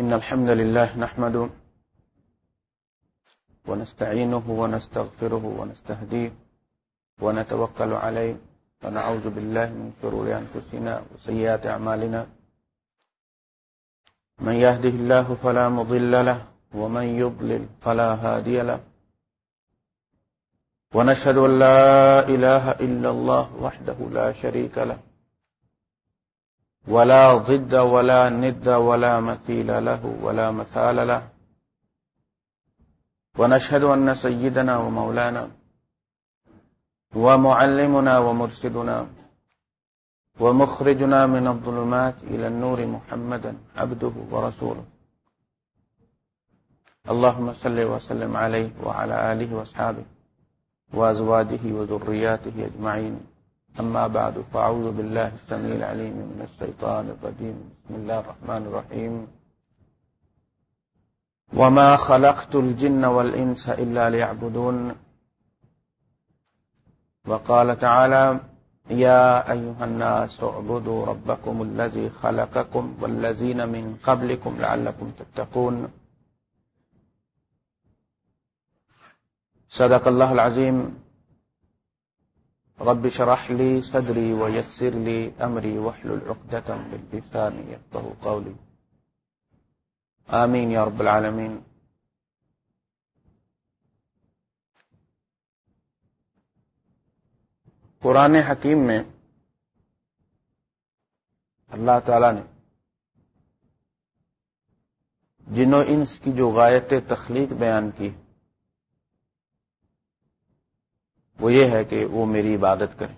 إن الحمد لله نحمده ونستعينه ونستغفره ونستهديه ونتوكل عليه ونعوذ بالله من شرور أنفسنا وسيئات أعمالنا. من يهده الله فلا مضل له ومن يضلل فلا هادي له. ونشهد أن لا إله إلا الله وحده لا شريك له. ولا ضد ولا ند ولا مثيل له ولا مثال له. ونشهد أن سيدنا ومولانا ومعلمنا ومرشدنا ومخرجنا من الظلمات إلى النور محمدا عبده ورسوله. اللهم صل وسلم عليه وعلى آله وأصحابه وأزواجه وذرياته أجمعين. أما بعد، فأعوذ بالله السميع العليم من الشيطان الرجيم. بسم الله الرحمن الرحيم. وما خلقت الجن والإنس إلا ليعبدون. وقال تعالى يا أيها الناس اعبدوا ربكم الذي خلقكم والذين من قبلكم لعلكم تتقون. صدق الله العظيم. رب شرح لي صدري ويسر لي أمري وحل العقدة من لساني يفقه قولي. آمين يا رب العالمين. قرآن حکیم میں اللہ تعالی نے جنوں انس کی جو غایت تخلیق بیان کی وہ یہ ہے کہ وہ میری عبادت کریں۔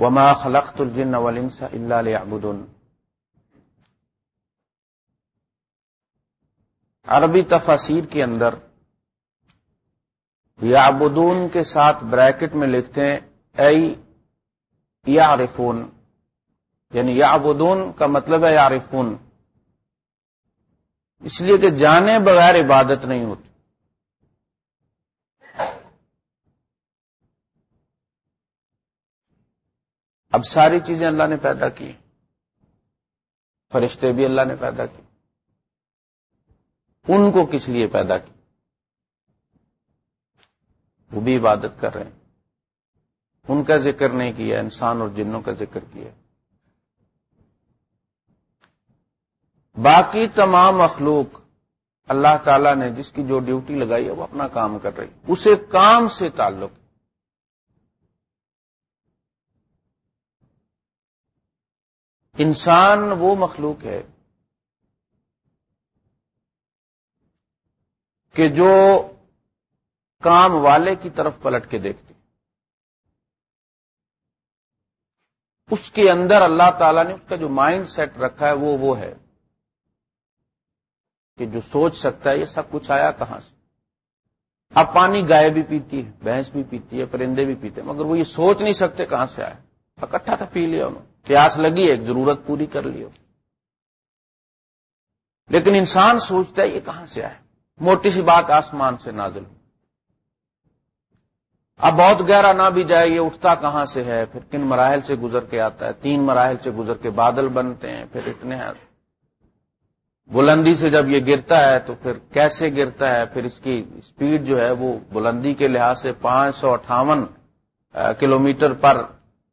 وما خلقت الجن والانس الا ليعبدون۔ عربی تفاسیر کے اندر یعبدون کے ساتھ بریکٹ میں لکھتے ہیں اے یعرفون۔ یعنی یعبدون کا مطلب ہے یعرفون۔ اس لیے کہ جانے بغیر عبادت نہیں ہوتی۔ اب ساری چیزیں اللہ نے پیدا کی فرشتے بھی اللہ نے پیدا کی ان کو کس لیے پیدا کی؟ وہ بھی عبادت کر رہے ہیں۔ ان کا ذکر نہیں کیا، انسان اور جنوں کا ذکر کیا۔ باقی تمام مخلوق اللہ تعالی نے جس کی جو ڈیوٹی لگائی ہے، وہ اپنا کام کر رہی اسے کام سے تعلق انسان وہ مخلوق ہے کہ جو کام والے کی طرف پلٹ کے دیکھتی۔ اس کے اندر اللہ تعالیٰ نے اس کا جو مائنڈ سیٹ رکھا ہے وہ وہ ہے کہ جو سوچ سکتا ہے یہ سب کچھ آیا کہاں سے۔ اب پانی گائے بھی پیتی ہے، بھینس بھی پیتی ہے، پرندے بھی پیتے ہیں، مگر وہ یہ سوچ نہیں سکتے کہاں سے آئے۔ اکٹھا تھا، پی لیا انہوں پیاس لگی ایک ضرورت پوری کر لی لیکن انسان سوچتا ہے یہ کہاں سے آئے؟ موٹی سی بات آسمان سے نازل ہو۔ اب بہت گہرا نہ بھی جائے، یہ اٹھتا کہاں سے ہے؟ پھر کن مراحل سے گزر کے آتا ہے؟ تین مراحل سے گزر کے بادل بنتے ہیں، پھر اتنے ہیں۔ بلندی سے جب یہ گرتا ہے تو پھر کیسے گرتا ہے؟ پھر اس کی اسپیڈ جو ہے وہ بلندی کے لحاظ سے پانچ سو اٹھاون کلو میٹر پر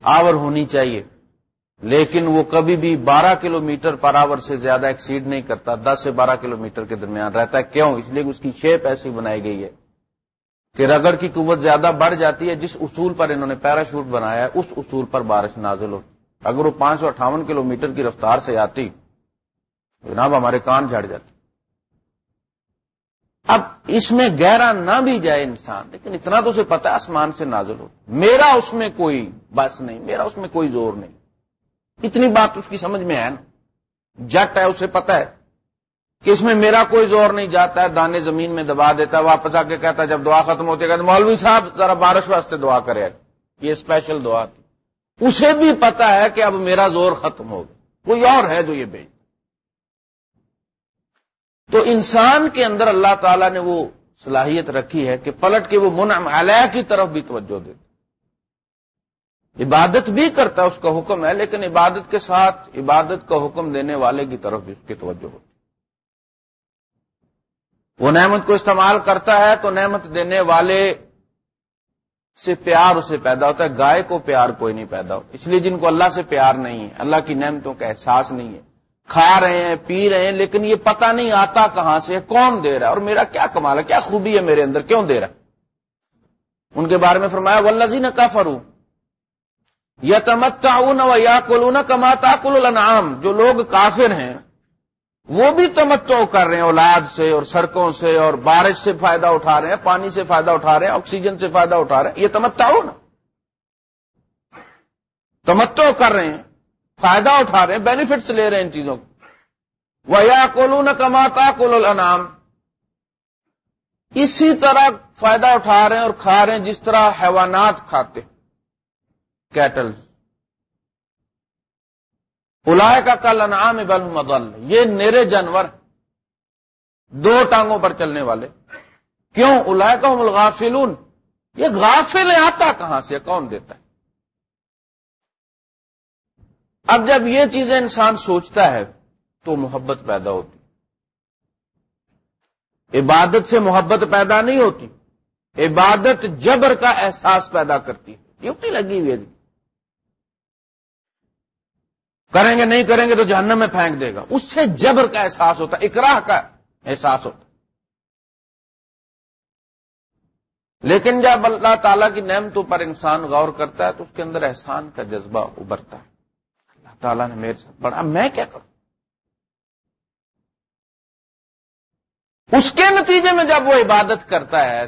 آور ہونی چاہیے۔ لیکن وہ کبھی بھی بارہ کلو میٹر پر آور سے زیادہ ایکسیڈ نہیں کرتا، دس سے بارہ کلو میٹر کے درمیان رہتا ہے۔ کیوں؟ اس لیے اس کی شیپ ایسی بنائی گئی ہے۔ کہ رگڑ کی قوت زیادہ بڑھ جاتی ہے، جس اصول پر انہوں نے پیراشوٹ بنایا ہے، اس اصول پر بارش نازل ہو۔ اگر وہ پانچ سو اٹھاون کلو میٹر کی رفتار سے آتی، جناب، ہمارے کان جھڑ جاتے۔ اب اس میں گہرا نہ بھی جائے انسان، لیکن اتنا تو اسے پتا آسمان سے نازل ہو۔ میرا اس میں کوئی بس نہیں، میرا اس میں کوئی زور نہیں۔ اتنی بات اس کی سمجھ میں ہے نا؟ جٹ ہے، اسے پتا ہے کہ اس میں میرا کوئی زور نہیں، جاتا ہے، دانے زمین میں دبا دیتا ہے، واپس آ کے کہتا ہے، جب دعا ختم ہوتی ہے مولوی صاحب، ذرا بارش واسطے دعا کرے یہ اسپیشل دعا تھی۔ اسے بھی پتا ہے کہ اب میرا زور ختم ہو گیا۔ کوئی اور ہے جو یہ بھیج تو انسان کے اندر اللہ تعالی نے وہ صلاحیت رکھی ہے کہ پلٹ کے وہ منعم علیہ کی طرف بھی توجہ دیتے عبادت بھی کرتا ہے، اس کا حکم ہے، لیکن عبادت کے ساتھ عبادت کا حکم دینے والے کی طرف بھی اس کی توجہ ہوتی وہ نعمت کو استعمال کرتا ہے تو نعمت دینے والے سے پیار اسے پیدا ہوتا ہے، گائے کو پیار کوئی نہیں پیدا ہوتا۔ اس لیے جن کو اللہ سے پیار نہیں ہے، اللہ کی نعمتوں کا احساس نہیں ہے۔ کھا رہے ہیں، پی رہے ہیں، لیکن یہ پتہ نہیں آتا کہاں سے کون دے رہا ہے، اور میرا کیا کمال ہے، کیا خوبی ہے میرے اندر، کیوں دے رہا ہے؟ ان کے بارے میں فرمایا ولزی نے کا فرو یا تمتا یا کلون کماتا کل الانعام۔ جو لوگ کافر ہیں، وہ بھی تمتو کر رہے ہیں، اولاد سے اور سڑکوں سے اور بارش سے فائدہ اٹھا رہے ہیں، پانی سے فائدہ اٹھا رہے ہیں، آکسیجن سے فائدہ اٹھا رہے ہیں۔ یہ تمتا ہو نا تمتو کر رہے ہیں، فائدہ اٹھا رہے ہیں بینیفٹس لے رہے ہیں ان چیزوں کو۔ وہ یا کولو نہ کماتا کول الانام اسی طرح فائدہ اٹھا رہے ہیں اور کھا رہے ہیں، جس طرح حیوانات کھاتے کیٹل۔ الائے کا کل انعام بل مدل یہ نیرے جانور دو ٹانگوں پر چلنے والے۔ کیوں؟ الائے کا ملغافلون یہ غافل آتا کہاں سے؟ کون دیتا ہے؟ اب جب یہ چیزیں انسان سوچتا ہے تو محبت پیدا ہوتی۔ عبادت سے محبت پیدا نہیں ہوتی۔ عبادت جبر کا احساس پیدا کرتی۔ ہے ڈیوٹی لگی ہوئی ہے جی۔ کریں گے نہیں کریں گے تو جہنم میں پھینک دے گا۔ اس سے جبر کا احساس ہوتا ہے، اکراہ کا احساس ہوتا لیکن جب اللہ تعالیٰ کی نعمتوں پر انسان غور کرتا ہے تو اس کے اندر احسان کا جذبہ ابھرتا ہے۔ اللہ تعالیٰ نے میرے ساتھ بڑا، میں کیا کروں؟ اس کے نتیجے میں جب وہ عبادت کرتا ہے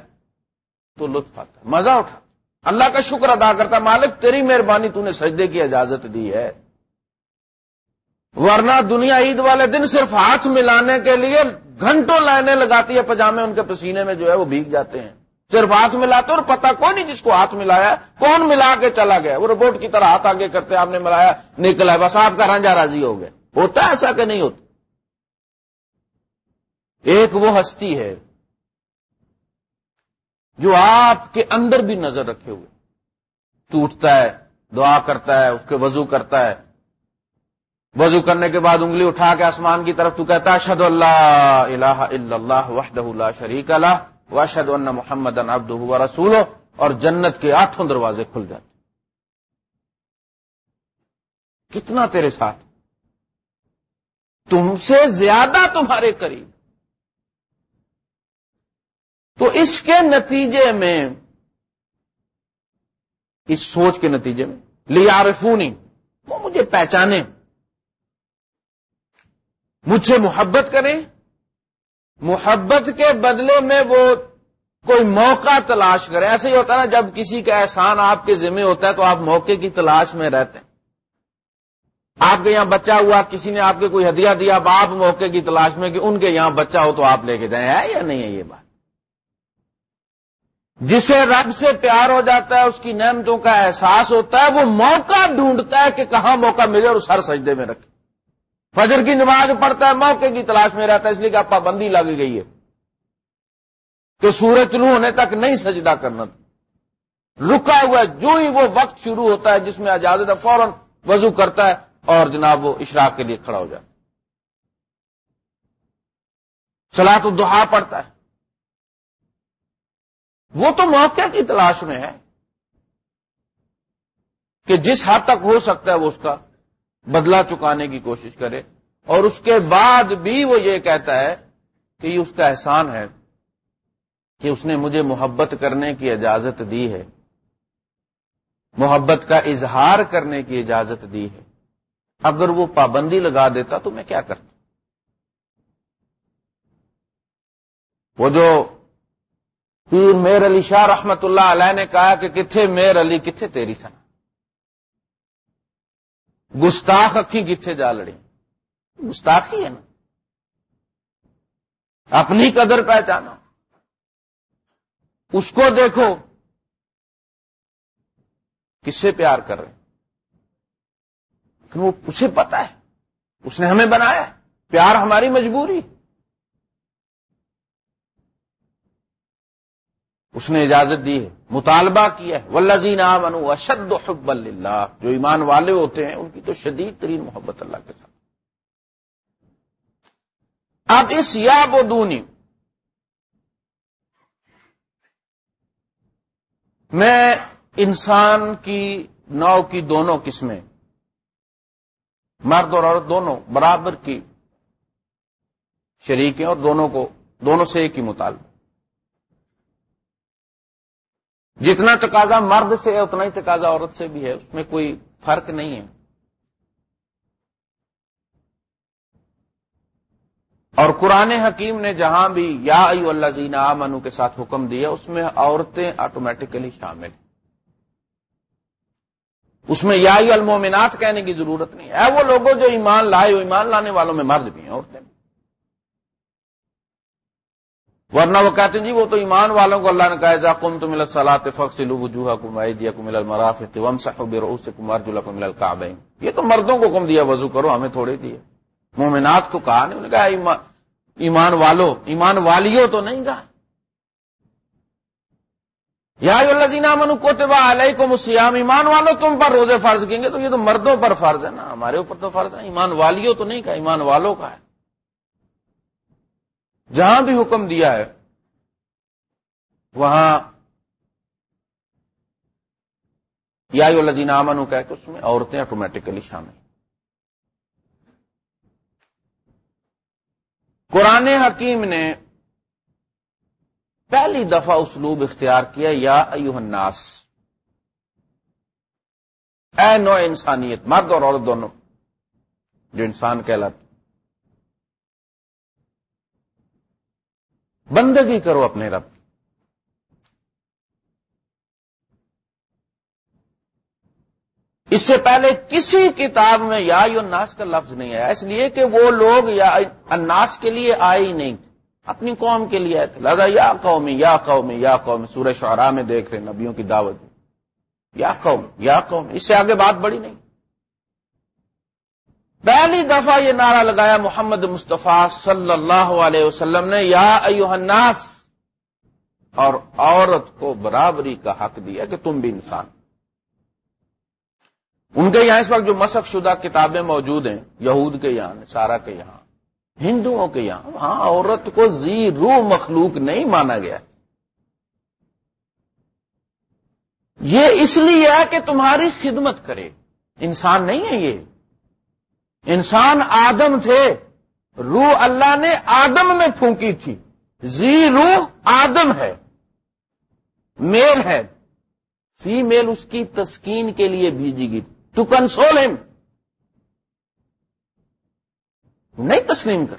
تو لطف آتا ہے، مزہ اٹھا اللہ کا شکر ادا کرتا مالک تیری مہربانی، تو نے سجدے کی اجازت دی ہے۔ ورنہ دنیا عید والے دن صرف ہاتھ ملانے کے لیے گھنٹوں لائنیں لگاتی ہے پجامے ان کے پسینے میں جو ہے وہ بھیگ جاتے ہیں۔ صرف ہاتھ ملاتے اور پتا کوئی نہیں جس کو ہاتھ ملایا کون ملا کے چلا گیا وہ ربوٹ کی طرح ہاتھ آگے کرتے آپ نے ملایا، نکلا ہے، بس آپ کا رنجا راضی ہو گیا ہوتا ہے ایسا کہ نہیں ہوتا۔ ایک وہ ہستی ہے جو آپ کے اندر بھی نظر رکھے ہوئے۔ ٹوٹتا ہے، دعا کرتا ہے، اس کے وضو کرتا ہے۔ وضو کرنے کے بعد انگلی اٹھا کے آسمان کی طرف تو کہتا اشد اللہ الہ الا اللہ وحدہ اللہ شریک اللہ واشد اللہ محمد ابد رسول اور جنت کے آٹھوں دروازے کھل جاتے کتنا تیرے ساتھ؟ تم سے زیادہ تمہارے قریب۔ تو اس کے نتیجے میں، اس سوچ کے نتیجے میں لیارفونی وہ مجھے پہچانے۔ مجھ سے محبت کریں۔ محبت کے بدلے میں وہ کوئی موقع تلاش کریں ایسے ہی ہوتا ہے نا، جب کسی کا احسان آپ کے ذمہ ہوتا ہے تو آپ موقع کی تلاش میں رہتے ہیں۔ آپ کے یہاں بچہ ہوا، کسی نے آپ کے کوئی ہدیہ دیا، اب آپ موقع کی تلاش میں کہ ان کے یہاں بچہ ہو تو آپ لے کے جائیں۔ ہے یا نہیں ہے یہ بات؟ جسے رب سے پیار ہو جاتا ہے، اس کی نعمتوں کا احساس ہوتا ہے، وہ موقع ڈھونڈتا ہے کہ کہاں موقع ملے اور اس ہر سجدے میں رکھے۔ فجر کی نماز پڑھتا ہے، موقع کی تلاش میں رہتا ہے، اس لیے کہ پابندی لگ گئی ہے کہ سورج طلوع ہونے تک نہیں سجدہ کرنا رکا ہوا ہے، جو ہی وہ وقت شروع ہوتا ہے جس میں اجازت ہے، فوراً وضو کرتا ہے اور جناب وہ اشراق کے لیے کھڑا ہو جاتا ہے۔ چلا تو دہا پڑتا ہے۔ وہ تو موقع کی تلاش میں ہے کہ جس حد تک ہو سکتا ہے وہ اس کا بدلہ چکانے کی کوشش کرے اور اس کے بعد بھی وہ یہ کہتا ہے کہ یہ اس کا احسان ہے کہ اس نے مجھے محبت کرنے کی اجازت دی ہے۔ محبت کا اظہار کرنے کی اجازت دی ہے۔ اگر وہ پابندی لگا دیتا تو میں کیا کرتا؟ وہ جو پیر میر علی شاہ رحمت اللہ علیہ نے کہا کہ کتنے میر علی کتنے تیری سنا گستاخ اکھی کتنے جا لڑی گستاخی ہے نا۔ اپنی قدر پہچانا۔ اس کو دیکھو۔ کس سے پیار کر رہے لیکن وہ اسے پتا ہے۔ اس نے ہمیں بنایا پیار ہماری مجبوری اس نے اجازت دی ہے۔ مطالبہ کیا ہے۔ ولزین منو اشد حب اللہ جو ایمان والے ہوتے ہیں، ان کی تو شدید ترین محبت اللہ کے ساتھ۔ اب اس یا بدونی میں انسان کی نو کی دونوں قسمیں، مرد اور عورت دونوں برابر کی شریک ہیں اور دونوں کو، دونوں سے ایک ہی مطالبہ جتنا تقاضا مرد سے ہے، اتنا ہی تقاضا عورت سے بھی ہے، اس میں کوئی فرق نہیں ہے۔ اور قرآن حکیم نے جہاں بھی یا ایو اللہ زینا منو کے ساتھ حکم دیا، اس میں عورتیں آٹومیٹکلی شامل ہیں۔ اس میں یا المومنات کہنے کی ضرورت نہیں ہے۔ وہ لوگوں جو ایمان لائے، ایمان لانے والوں میں مرد بھی ہیں، عورتیں بھی۔ ورنہ وہ کہتے ہیں جی وہ تو ایمان والوں کو اللہ نے کہا جا کم تو مل سلاط فخ لوجوہ کابین یہ تو مردوں کو کم دیا، وضو کرو، ہمیں تھوڑے دیے مومنات کو کہا نہیں، انہوں نے کہا ایمان والو، ایمان والیوں تو نہیں کہا۔ یا اللہ جینا من کوتبا کو مسیام ایمان والو تم پر روزے فرض کیں گے تو یہ تو مردوں پر فرض ہے نا، ہمارے اوپر تو فرض ہے، ایمان والیوں تو نہیں کہا، ایمان والوں کا ہے۔ جہاں بھی حکم دیا ہے، وہاں یا اللہ جینا امن کہ اس میں عورتیں آٹومیٹکلی شامل۔ قرآن حکیم نے پہلی دفعہ اسلوب اختیار کیا، یا ایوہ الناس، اے نو انسانیت، مرد اور عورت دونوں، جو انسان کہلاتے بندگی کرو اپنے رب اس سے پہلے کسی کتاب میں یا الناس کا لفظ نہیں آیا۔ اس لیے کہ وہ لوگ یا اناس کے لیے آئے ہی نہیں۔ اپنی قوم کے لیے آئے تھے۔ لگا یا قومی یا قومی یا قوم۔ سورہ شعراء میں دیکھ رہے نبیوں کی دعوت۔ یا قوم یا قوم۔ اس سے آگے بات بڑی نہیں۔ پہلی دفعہ یہ نعرہ لگایا محمد مصطفیٰ صلی اللہ علیہ وسلم نے، یا ایوہ الناس، اور عورت کو برابری کا حق دیا کہ تم بھی انسان۔ ان کے یہاں اس وقت جو مسق شدہ کتابیں موجود ہیں، یہود کے یہاں سارا کے یہاں، ہندوؤں کے یہاں، وہاں عورت کو زی روح مخلوق نہیں مانا گیا۔ یہ اس لیے ہے کہ تمہاری خدمت کرے۔ انسان نہیں ہے یہ۔ انسان آدم تھے، روح اللہ نے آدم میں پھونکی تھی۔ زی روح آدم ہے، میل ہے۔ فی میل اس کی تسکین کے لیے بھیجی گئی۔ ٹو کنسول ہم نہیں تسلیم کر۔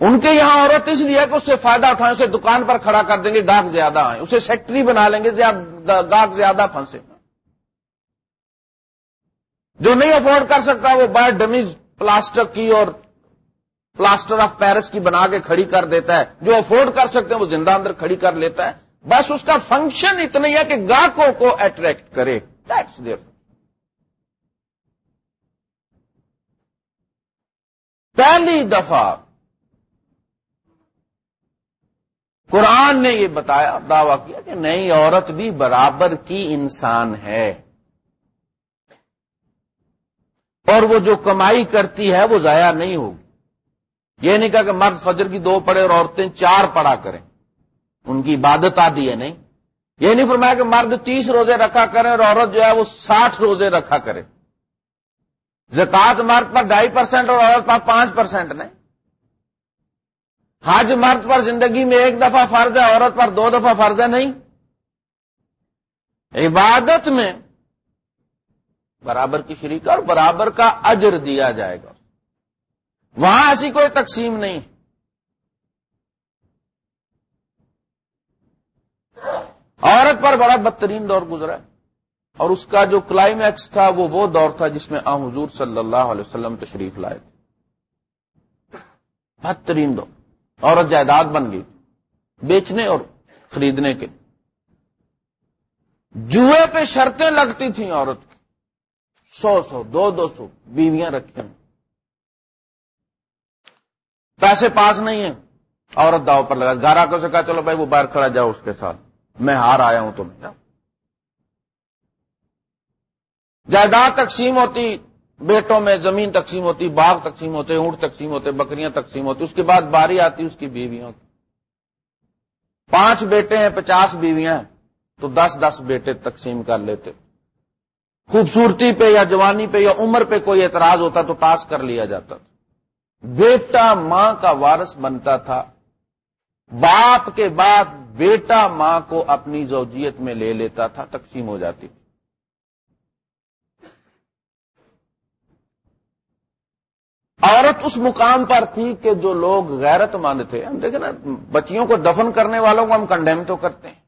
ان کے یہاں عورت اس لیے کہ اس سے فائدہ اٹھائیں، اسے دکان پر کھڑا کر دیں گے، گاہک زیادہ آئیں۔ اسے سیکٹری بنا لیں گے گاہک زیادہ پھنسے۔ جو نہیں افورڈ کر سکتا وہ بائر ڈمیز پلاسٹر کی اور پلاسٹر آف پیرس کی بنا کے کھڑی کر دیتا ہے۔ جو افورڈ کر سکتے ہیں وہ زندہ اندر کھڑی کر لیتا ہے۔ بس اس کا فنکشن اتنا ہی ہے کہ گاہکوں کو اٹریکٹ کرے۔ دیئر پہلی دفعہ قرآن نے یہ بتایا، دعویٰ کیا کہ نئی عورت بھی برابر کی انسان ہے۔ اور وہ جو کمائی کرتی ہے وہ ضائع نہیں ہوگی۔ یہ نہیں کہا کہ مرد فجر کی دو پڑے اور عورتیں چار پڑا کریں۔ ان کی عبادت آدھی ہے، نہیں۔ یہ نہیں فرمایا کہ مرد تیس روزے رکھا کرے اور عورت جو ہے وہ ساٹھ روزے رکھا کرے۔ زکات مرد پر ڈھائی پرسینٹ اور عورت پر پانچ پرسینٹ نہیں۔ حج مرد پر زندگی میں ایک دفعہ فرض ہے، عورت پر دو دفعہ فرض ہے، نہیں۔ عبادت میں برابر کی شریک اور برابر کا اجر دیا جائے گا۔ وہاں ایسی کوئی تقسیم نہیں۔ عورت پر بڑا بدترین دور گزرا اور اس کا جو کلائمیکس تھا، وہ وہ دور تھا جس میں آ حضور صلی اللہ علیہ وسلم تشریف لائے۔ تھے بہترین دور۔ عورت جائیداد بن گئی۔ بیچنے اور خریدنے کے۔ جوئے پہ شرطیں لگتی تھیں عورت کی۔ سو سو، دو دو سو بیویاں رکھی ہیں پیسے پاس نہیں ہیں۔ عورت داؤ پر لگا گارا کو سے کہا، چلو بھائی، وہ باہر کھڑا جاؤ اس کے ساتھ۔ میں ہار آیا ہوں تو میں جاؤ۔ جائیداد تقسیم ہوتی، بیٹوں میں زمین تقسیم ہوتی، باغ تقسیم ہوتے، اونٹ تقسیم ہوتے، بکریاں تقسیم ہوتی، اس کے بعد باری آتی، اس کی بیویوں کی پانچ بیٹے ہیں، پچاس بیویاں ہیں، تو دس دس بیٹے تقسیم کر لیتے۔ خوبصورتی پہ یا جوانی پہ یا عمر پہ کوئی اعتراض ہوتا تو پاس کر لیا جاتا تھا۔ بیٹا ماں کا وارث بنتا تھا۔ باپ کے بعد بیٹا ماں کو اپنی زوجیت میں لے لیتا تھا، تقسیم ہو جاتی۔ تھی عورت اس مقام پر تھی کہ جو لوگ غیرت مند تھے۔ ہم دیکھیں نا، بچیوں کو دفن کرنے والوں کو ہم کنڈیم تو کرتے ہیں۔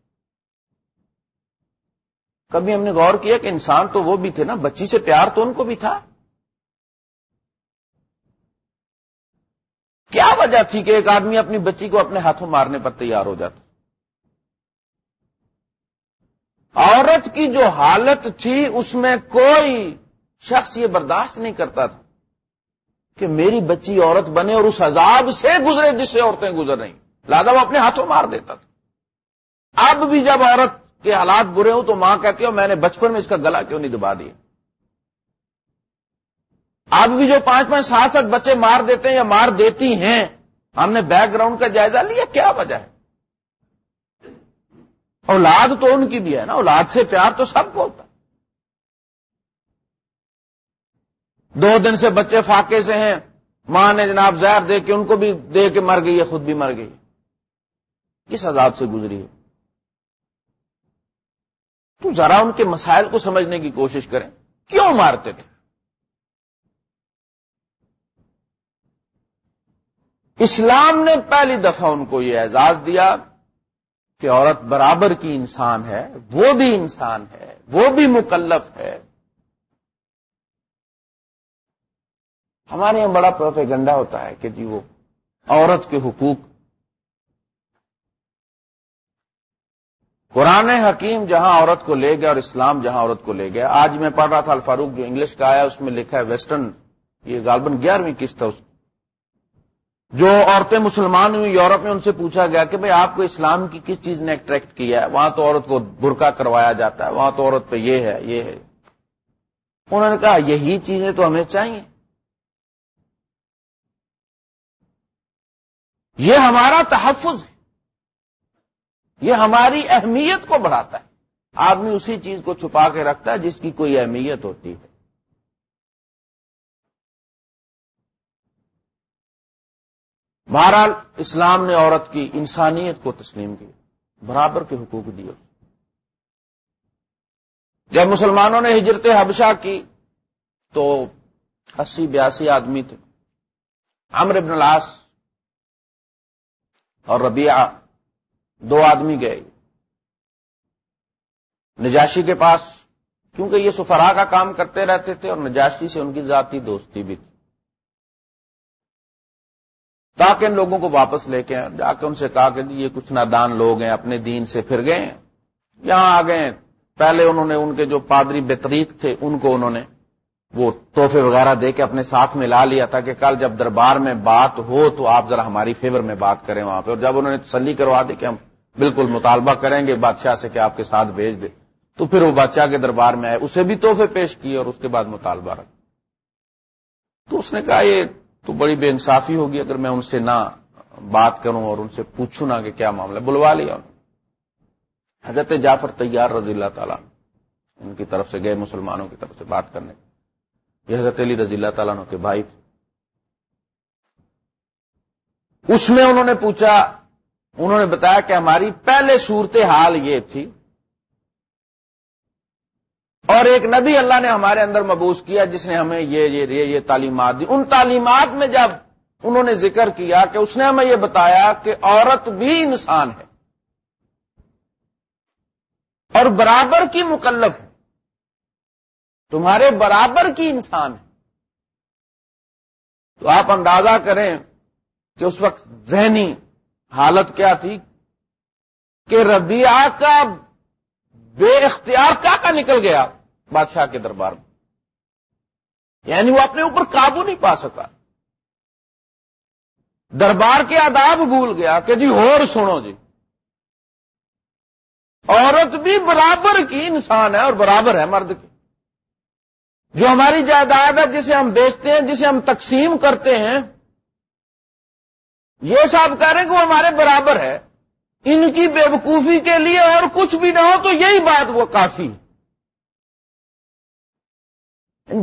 کبھی ہم نے غور کیا کہ انسان تو وہ بھی تھے نا، بچی سے پیار تو ان کو بھی تھا۔ کیا وجہ تھی کہ ایک آدمی اپنی بچی کو اپنے ہاتھوں مارنے پر تیار ہو جاتا؟ عورت کی جو حالت تھی، اس میں کوئی شخص یہ برداشت نہیں کرتا تھا کہ میری بچی عورت بنے اور اس عذاب سے گزرے جس سے عورتیں گزر رہی۔ لادا وہ اپنے ہاتھوں مار دیتا تھا۔ اب بھی جب عورت کے حالات برے ہوں تو ماں کہتی ہو میں نے بچپن میں اس کا گلا کیوں نہیں دبا دیا؟ اب بھی جو پانچ پانچ سات سات بچے مار دیتے ہیں یا مار دیتی ہیں، ہم نے بیک گراؤنڈ کا جائزہ لیا، کیا وجہ ہے؟ اولاد تو ان کی بھی ہے نا، اولاد سے پیار تو سب کو ہوتا دو دن سے بچے فاقے سے ہیں، ماں نے جناب زہر دے کے ان کو بھی دے کے مر گئی ہے، خود بھی مر گئی کس عذاب سے گزری ہے؟ تو ذرا ان کے مسائل کو سمجھنے کی کوشش کریں۔ کیوں مارتے تھے؟ اسلام نے پہلی دفعہ ان کو یہ اعزاز دیا کہ عورت برابر کی انسان ہے، وہ بھی انسان ہے، وہ بھی مکلف ہے۔ ہمارے یہاں بڑا پروپیگنڈا ہوتا ہے کہ جی وہ عورت کے حقوق قرآن حکیم جہاں عورت کو لے گیا اور اسلام جہاں عورت کو لے گیا۔ آج میں پڑھ رہا تھا الفاروق جو انگلش کا آیا، اس میں لکھا ہے ویسٹرن، یہ غالباً گیارہویں قسط ہے اس جو عورتیں مسلمان ہوئی یورپ میں ان سے پوچھا گیا کہ بھئی آپ کو اسلام کی کس چیز نے اٹریکٹ کیا ہے؟ وہاں تو عورت کو برقع کروایا جاتا ہے، وہاں تو عورت پہ یہ ہے یہ ہے۔ انہوں نے کہا، یہی چیزیں تو ہمیں چاہیے۔ یہ ہمارا تحفظ ہے۔ یہ ہماری اہمیت کو بڑھاتا ہے۔ آدمی اسی چیز کو چھپا کے رکھتا ہے جس کی کوئی اہمیت ہوتی ہے۔ بہرحال اسلام نے عورت کی انسانیت کو تسلیم کی برابر کے حقوق دیے۔ جب مسلمانوں نے ہجرت حبشہ کی تو اسی بیاسی آدمی تھے۔ عمر ابن العاص اور ربیعہ۔ دو آدمی گئے۔ نجاشی کے پاس، کیونکہ یہ سفرا کا کام کرتے رہتے تھے اور نجاشی سے ان کی ذاتی دوستی بھی تھی۔ تاکہ ان لوگوں کو واپس لے کے جا کے ان سے کہا کہ جی، یہ کچھ نادان لوگ ہیں، اپنے دین سے پھر گئے یہاں آ گئے پہلے انہوں نے ان کے جو پادری بطریق تھے، ان کو انہوں نے وہ تحفے وغیرہ دے کے اپنے ساتھ میں لا لیا تھا کہ کل جب دربار میں بات ہو تو آپ ذرا ہماری فیور میں بات کریں وہاں پہ۔ اور جب انہوں نے تسلی کروا دی کہ ہم بالکل مطالبہ کریں گے بادشاہ سے کہ آپ کے ساتھ بھیج دے۔ تو پھر وہ بادشاہ کے دربار میں آئے، اسے بھی تحفے پیش کیے اور اس کے بعد مطالبہ رکھ تو اس نے کہا، یہ تو بڑی بے انصافی ہوگی اگر میں ان سے نہ بات کروں اور ان سے پوچھوں نہ کہ کیا معاملہ بلوا لیا حضرت جعفر تیار رضی اللہ تعالیٰ ان کی طرف سے گئے، مسلمانوں کی طرف سے بات کرنے۔ یہ حضرت علی رضی اللہ تعالیٰ کے بھائی تھے۔ اس میں انہوں نے پوچھا انہوں نے بتایا کہ ہماری پہلے صورت حال یہ تھی اور ایک نبی اللہ نے ہمارے اندر مبوس کیا جس نے ہمیں یہ یہ یہ, یہ تعلیمات دی۔ ان تعلیمات میں جب انہوں نے ذکر کیا کہ اس نے ہمیں یہ بتایا کہ عورت بھی انسان ہے اور برابر کی مکلف ہے۔ تمہارے برابر کی انسان ہے۔ تو آپ اندازہ کریں کہ اس وقت ذہنی حالت کیا تھی کہ ربیہ کا بے اختیار کیا کا نکل گیا بادشاہ کے دربار میں؟ یعنی وہ اپنے اوپر قابو نہیں پا سکا۔ دربار کے آداب بھول گیا کہ جی اور سنو جی۔ عورت بھی برابر کی انسان ہے اور برابر ہے مرد کی۔ جو ہماری جائیداد ہے جسے ہم بیچتے ہیں، جسے ہم تقسیم کرتے ہیں یہ صاحب کہہ رہے ہیں کہ وہ ہمارے برابر ہے۔ ان کی بے وقوفی کے لیے اور کچھ بھی نہ ہو تو یہی بات وہ کافی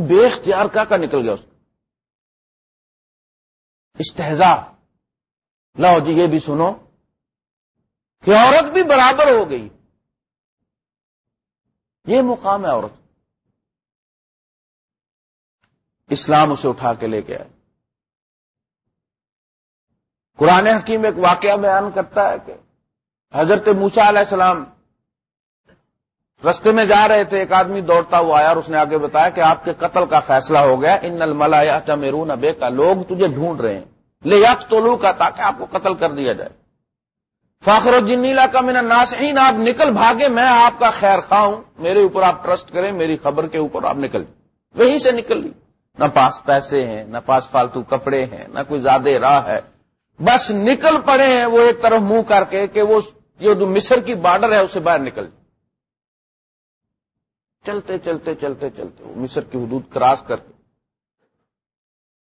بے اختیار کا کا نکل گیا اس کو۔ استحزا لو جی یہ بھی سنو۔ کہ عورت بھی برابر ہو گئی۔ یہ مقام ہے عورت۔ اسلام اسے اٹھا کے لے کے آئے۔ قرآن حکیم ایک واقعہ بیان کرتا ہے کہ حضرت موسا علیہ السلام رستے میں جا رہے تھے، ایک آدمی دوڑتا ہوا آیا اور اس نے آگے بتایا کہ آپ کے قتل کا فیصلہ ہو گیا، ان الملا یا چمیرون ابے کا لوگ تجھے ڈھونڈ رہے ہیں۔ لے یک تو کا تاکہ آپ کو قتل کر دیا جائے۔ فاخر الجنیلا کا میرا ناسین آپ نکل بھاگے، میں آپ کا خیر خواہ میرے اوپر آپ ٹرسٹ کریں، میری خبر کے اوپر آپ نکل۔ وہیں سے نکل لی۔ نہ پاس پیسے ہیں، نہ پاس فالتو کپڑے ہیں، نہ کوئی زیادہ راہ ہے۔ بس نکل پڑے ہیں، وہ ایک طرف منہ کر کے کہ وہ جو مصر کی بارڈر ہے اسے باہر نکل۔ چلتے چلتے چلتے چلتے، وہ مصر کی حدود کراس کر کے۔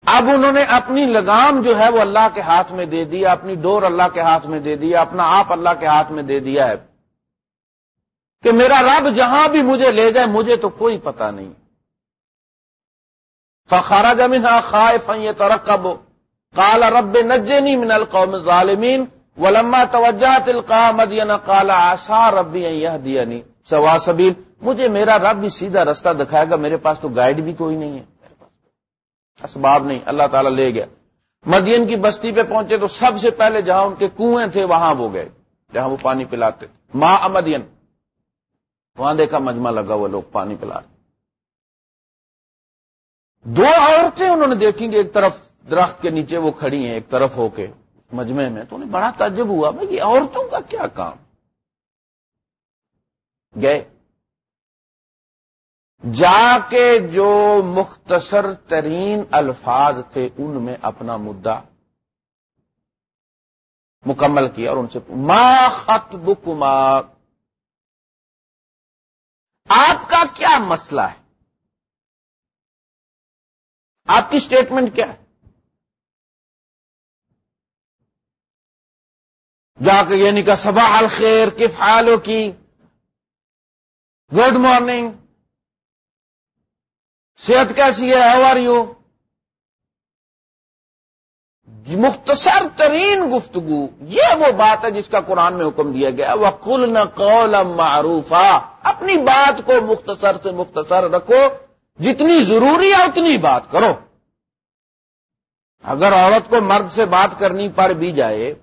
اب انہوں نے اپنی لگام جو ہے، وہ اللہ کے ہاتھ میں دے دیا، اپنی ڈور اللہ کے ہاتھ میں دے دیا، اپنا آپ اللہ کے ہاتھ میں دے دیا ہے۔ کہ میرا رب جہاں بھی مجھے لے جائے، مجھے تو کوئی پتا نہیں۔ فخارا جمین خائف یہ ترقب کالا رب نجنی من القوم ظالمین ولما توجہ تلقا مدین کالا آسا ربی یہ دیا سوا سبیل، مجھے میرا رب بھی سیدھا رستہ دکھائے گا، میرے پاس تو گائیڈ بھی کوئی نہیں ہے۔ اسباب نہیں، اللہ تعالیٰ لے گیا۔ مدین کی بستی پہ پہنچے تو سب سے پہلے جہاں ان کے کنویں تھے، وہاں وہ گئے، جہاں وہ پانی پلاتے۔ تھے ماں امدین وہاں دیکھا مجمع لگا وہ لوگ پانی پلا رہے۔ دو عورتیں انہوں نے دیکھیں گے ایک طرف درخت کے نیچے وہ کھڑی ہیں ایک طرف ہو کے مجمع میں، تو انہیں بڑا تعجب ہوا بھائی، یہ عورتوں کا کیا کام؟ گئے۔ جا کے جو مختصر ترین الفاظ تھے، ان میں اپنا مدعا مکمل کیا اور ان سے ما خط بکما آپ کا کیا مسئلہ ہے؟ آپ کی اسٹیٹمنٹ کیا ہے؟ جا کے یعنی کہ صبح الخیر کف حالوں کی؟ گڈ مارننگ صحت کیسی ہے؟ ہو آر یو مختصر ترین گفتگو، یہ وہ بات ہے جس کا قرآن میں حکم دیا گیا وہ کل نہ قول معروفہ اپنی بات کو مختصر سے مختصر رکھو۔ جتنی ضروری ہے اتنی بات کرو۔ اگر عورت کو مرد سے بات کرنی پڑ بھی جائے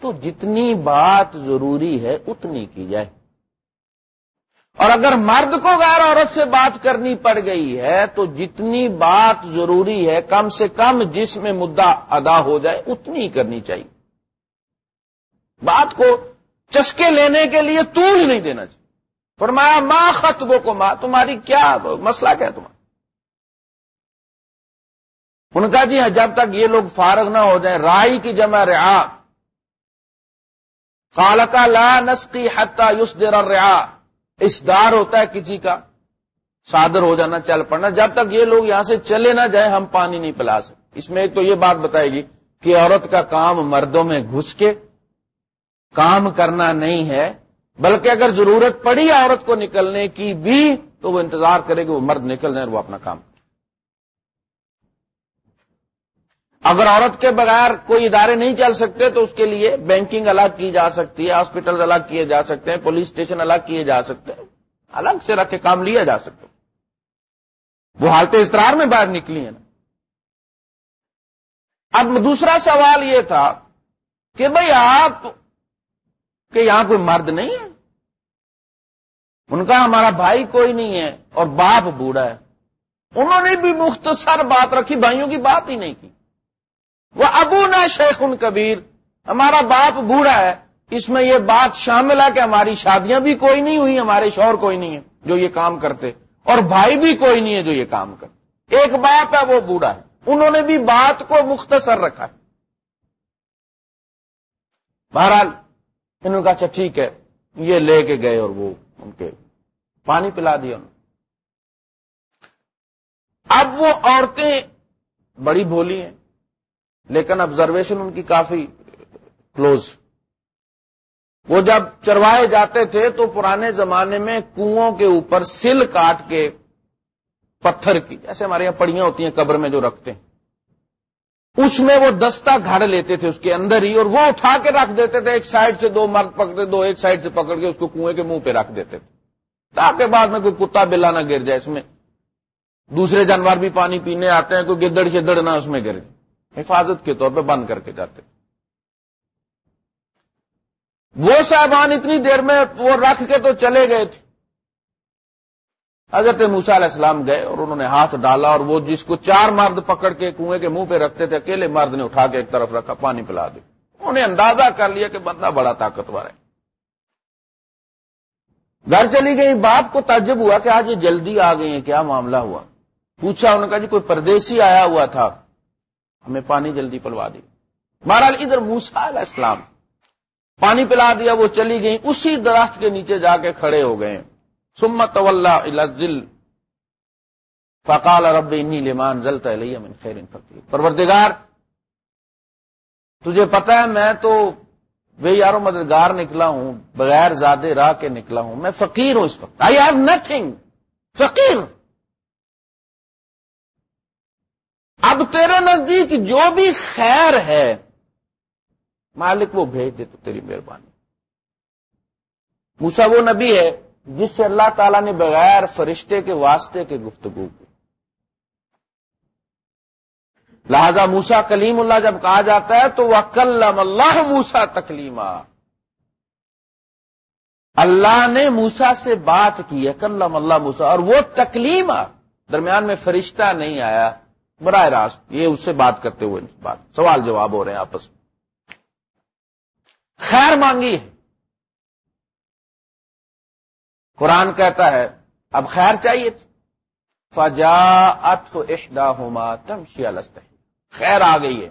تو جتنی بات ضروری ہے اتنی کی جائے۔ اور اگر مرد کو غیر عورت سے بات کرنی پڑ گئی ہے تو جتنی بات ضروری ہے، کم سے کم جس میں مدعا ادا ہو جائے اتنی کرنی چاہیے۔ بات کو چسکے لینے کے لیے طول نہیں دینا چاہیے۔ فرمایا، ماں خطبوں کو ماں، تمہاری کیا مسئلہ کیا ہے تمہارا؟ ان کا جی جب تک یہ لوگ فارغ نہ ہو جائیں، رائی کی جمع رعا کالکا لا نسقی حتہ یوس دیر رعا اسدار ہوتا ہے کسی کا۔ صادر ہو جانا، چل پڑنا۔ جب تک یہ لوگ یہاں سے چلے نہ جائیں، ہم پانی نہیں پلا سکتے۔ اس میں ایک تو یہ بات بتائے گی کہ عورت کا کام مردوں میں گھس کے کام کرنا نہیں ہے، بلکہ اگر ضرورت پڑی عورت کو نکلنے کی بھی، تو وہ انتظار کرے کہ وہ مرد نکل جائیں اور وہ اپنا کام اگر عورت کے بغیر کوئی ادارے نہیں چل سکتے تو اس کے لیے بینکنگ الگ کی جا سکتی ہے ہاسپٹل الگ کیے جا سکتے ہیں، پولیس اسٹیشن الگ کیے جا سکتے ہیں۔ الگ سے رکھ کے کام لیا جا سکتا وہ حالت استرار میں باہر نکلی ہیں۔ نا اب دوسرا سوال یہ تھا کہ بھئی آپ کہ یہاں کوئی مرد نہیں ہے؟ ان کا ہمارا بھائی کوئی نہیں ہے اور باپ بوڑھا ہے۔ انہوں نے بھی مختصر بات رکھی، بھائیوں کی بات ہی نہیں کی۔ وہ ابو نہ شیخ ان کبیر۔ ہمارا باپ بوڑھا ہے، اس میں یہ بات شامل ہے کہ ہماری شادیاں بھی کوئی نہیں ہوئی، ہمارے شور کوئی نہیں ہے جو یہ کام کرتے، اور بھائی بھی کوئی نہیں ہے جو یہ کام کرتے۔ ایک باپ ہے، وہ بوڑھا ہے۔ انہوں نے بھی بات کو مختصر رکھا ہے۔ بہرحال، انہوں نے کہا اچھا ٹھیک ہے، یہ لے کے گئے اور وہ ان کے پانی پلا دیا انہوں اب وہ عورتیں بڑی بھولی ہیں۔ لیکن آبزرویشن ان کی کافی کلوز وہ جب چروائے جاتے تھے تو پرانے زمانے میں کنو کے اوپر سل کاٹ کے پتھر کی، جیسے ہمارے یہاں پڑیاں ہوتی ہیں قبر میں جو رکھتے ہیں۔ اس میں وہ دستہ گھڑ لیتے تھے اس کے اندر ہی اور وہ اٹھا کے رکھ دیتے تھے، ایک سائڈ سے دو مرد پکڑتے، دو ایک سائڈ سے پکڑ کے اس کو کنویں کے منہ پہ رکھ دیتے تھے۔ تاکہ بعد میں کوئی کتا بلا نہ گر جائے اس میں۔ دوسرے جانور بھی پانی پینے آتے ہیں، کوئی گدڑ شدڑ نہ اس میں گر جائے۔ حفاظت کے طور پہ بند کر کے جاتے وہ صاحبان اتنی دیر میں وہ رکھ کے تو چلے گئے تھے۔ حضرت موسا علیہ السلام گئے اور انہوں نے ہاتھ ڈالا اور وہ جس کو چار مرد پکڑ کے کنویں کے منہ پہ رکھتے تھے، اکیلے مرد نے اٹھا کے ایک طرف رکھا، پانی پلا دیا۔ انہوں نے اندازہ کر لیا کہ بندہ بڑا طاقتور ہے۔ گھر چلی گئی باپ کو تجب ہوا کہ آج یہ جلدی آ گئی ہیں کیا معاملہ ہوا؟ پوچھا انہوں نے کہا جی کوئی پردیسی آیا ہوا تھا؟ ہمیں پانی جلدی پلوا دی۔ بہرحال ادھر موسا علیہ السلام پانی پلا دیا، وہ چلی گئی اسی درخت کے نیچے جا کے کھڑے ہو گئے۔ سمت فقال رب انی لمان زلتا من خیر فقیر۔ پروردگار، تجھے پتا ہے، میں تو بے یارو مددگار نکلا ہوں، بغیر زیادہ راہ کے نکلا ہوں۔ میں فقیر ہوں اس وقت۔ آئی ہیو نتھنگ فقیر! اب تیرے نزدیک جو بھی خیر ہے، مالک وہ بھیج دے تو تیری مہربانی۔ موسا وہ نبی ہے جس سے اللہ تعالیٰ نے بغیر فرشتے کے واسطے کے گفتگو کی۔ لہذا موسا کلیم اللہ جب کہا جاتا ہے تو وہ کلم اللہ موسا تکلیما اللہ نے موسا سے بات کی ہے، کلم اللہ موسا اور وہ تکلیم درمیان میں فرشتہ نہیں آیا۔ براہ راست یہ اس سے بات کرتے ہوئے بات، سوال جواب ہو رہے ہیں آپس میں۔ خیر مانگی۔ ہے قرآن کہتا ہے، اب خیر چاہیے فجا ات احدا ہوما تم خیر آ گئی ہے۔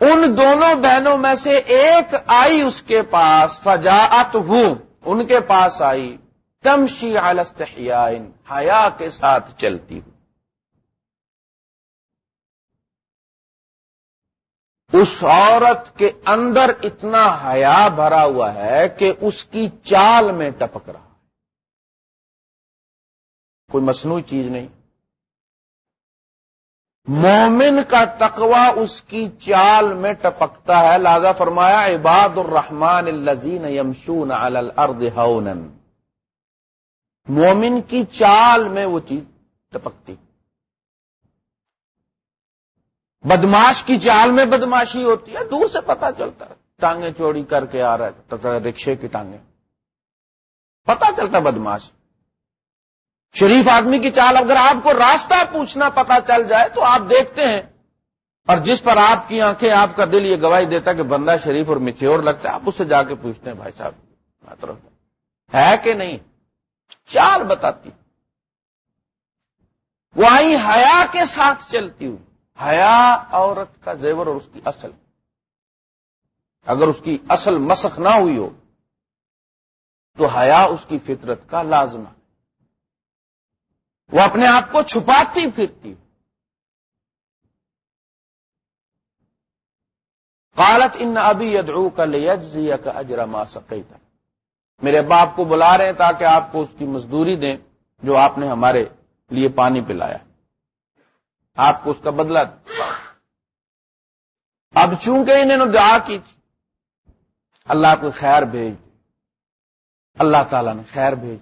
ان دونوں بہنوں میں سے ایک آئی اس کے پاس فجا ات ان کے پاس آئی تمشی حیا کے ساتھ چلتی ہوں اس عورت کے اندر اتنا حیا بھرا ہوا ہے کہ اس کی چال میں ٹپک رہا کوئی مصنوعی چیز نہیں۔ مومن کا تقوی اس کی چال میں ٹپکتا ہے۔ لازا فرمایا، عباد الرحمان الزین یمشون علی الارض ہونن۔ مومن کی چال میں وہ چیز ٹپکتی۔ بدماش کی چال میں بدماشی ہوتی ہے، دور سے پتا چلتا ہے۔ ٹانگیں چوڑی کر کے آ رہا ہے رکشے کی ٹانگیں۔ پتا چلتا بدماش۔ شریف آدمی کی چال، اگر آپ کو راستہ پوچھنا پتا چل جائے تو آپ دیکھتے ہیں۔ اور جس پر آپ کی آنکھیں، آپ کا دل یہ گواہی دیتا کہ بندہ شریف اور مچیور لگتا ہے، آپ اس سے جا کے پوچھتے ہیں، بھائی صاحب ہے کہ نہیں؟ چال بتاتی۔ وہ آئی حیا کے ساتھ چلتی ہوں حیا عورت کا زیور اور اس کی اصل۔ اگر اس کی اصل مسخ نہ ہوئی ہو، تو حیا اس کی فطرت کا لازمہ۔ وہ اپنے آپ کو چھپاتی پھرتی۔ قالت ان ابھی یدعو کا لیجزی کا اجرا سقیتا میرے باپ کو بلا رہے ہیں تاکہ آپ کو اس کی مزدوری دیں جو آپ نے ہمارے لیے پانی پلایا۔ آپ کو اس کا بدلہ اب چونکہ انہوں نے دعا کی تھی، اللہ کو خیر بھیج۔ اللہ تعالیٰ نے خیر بھیج۔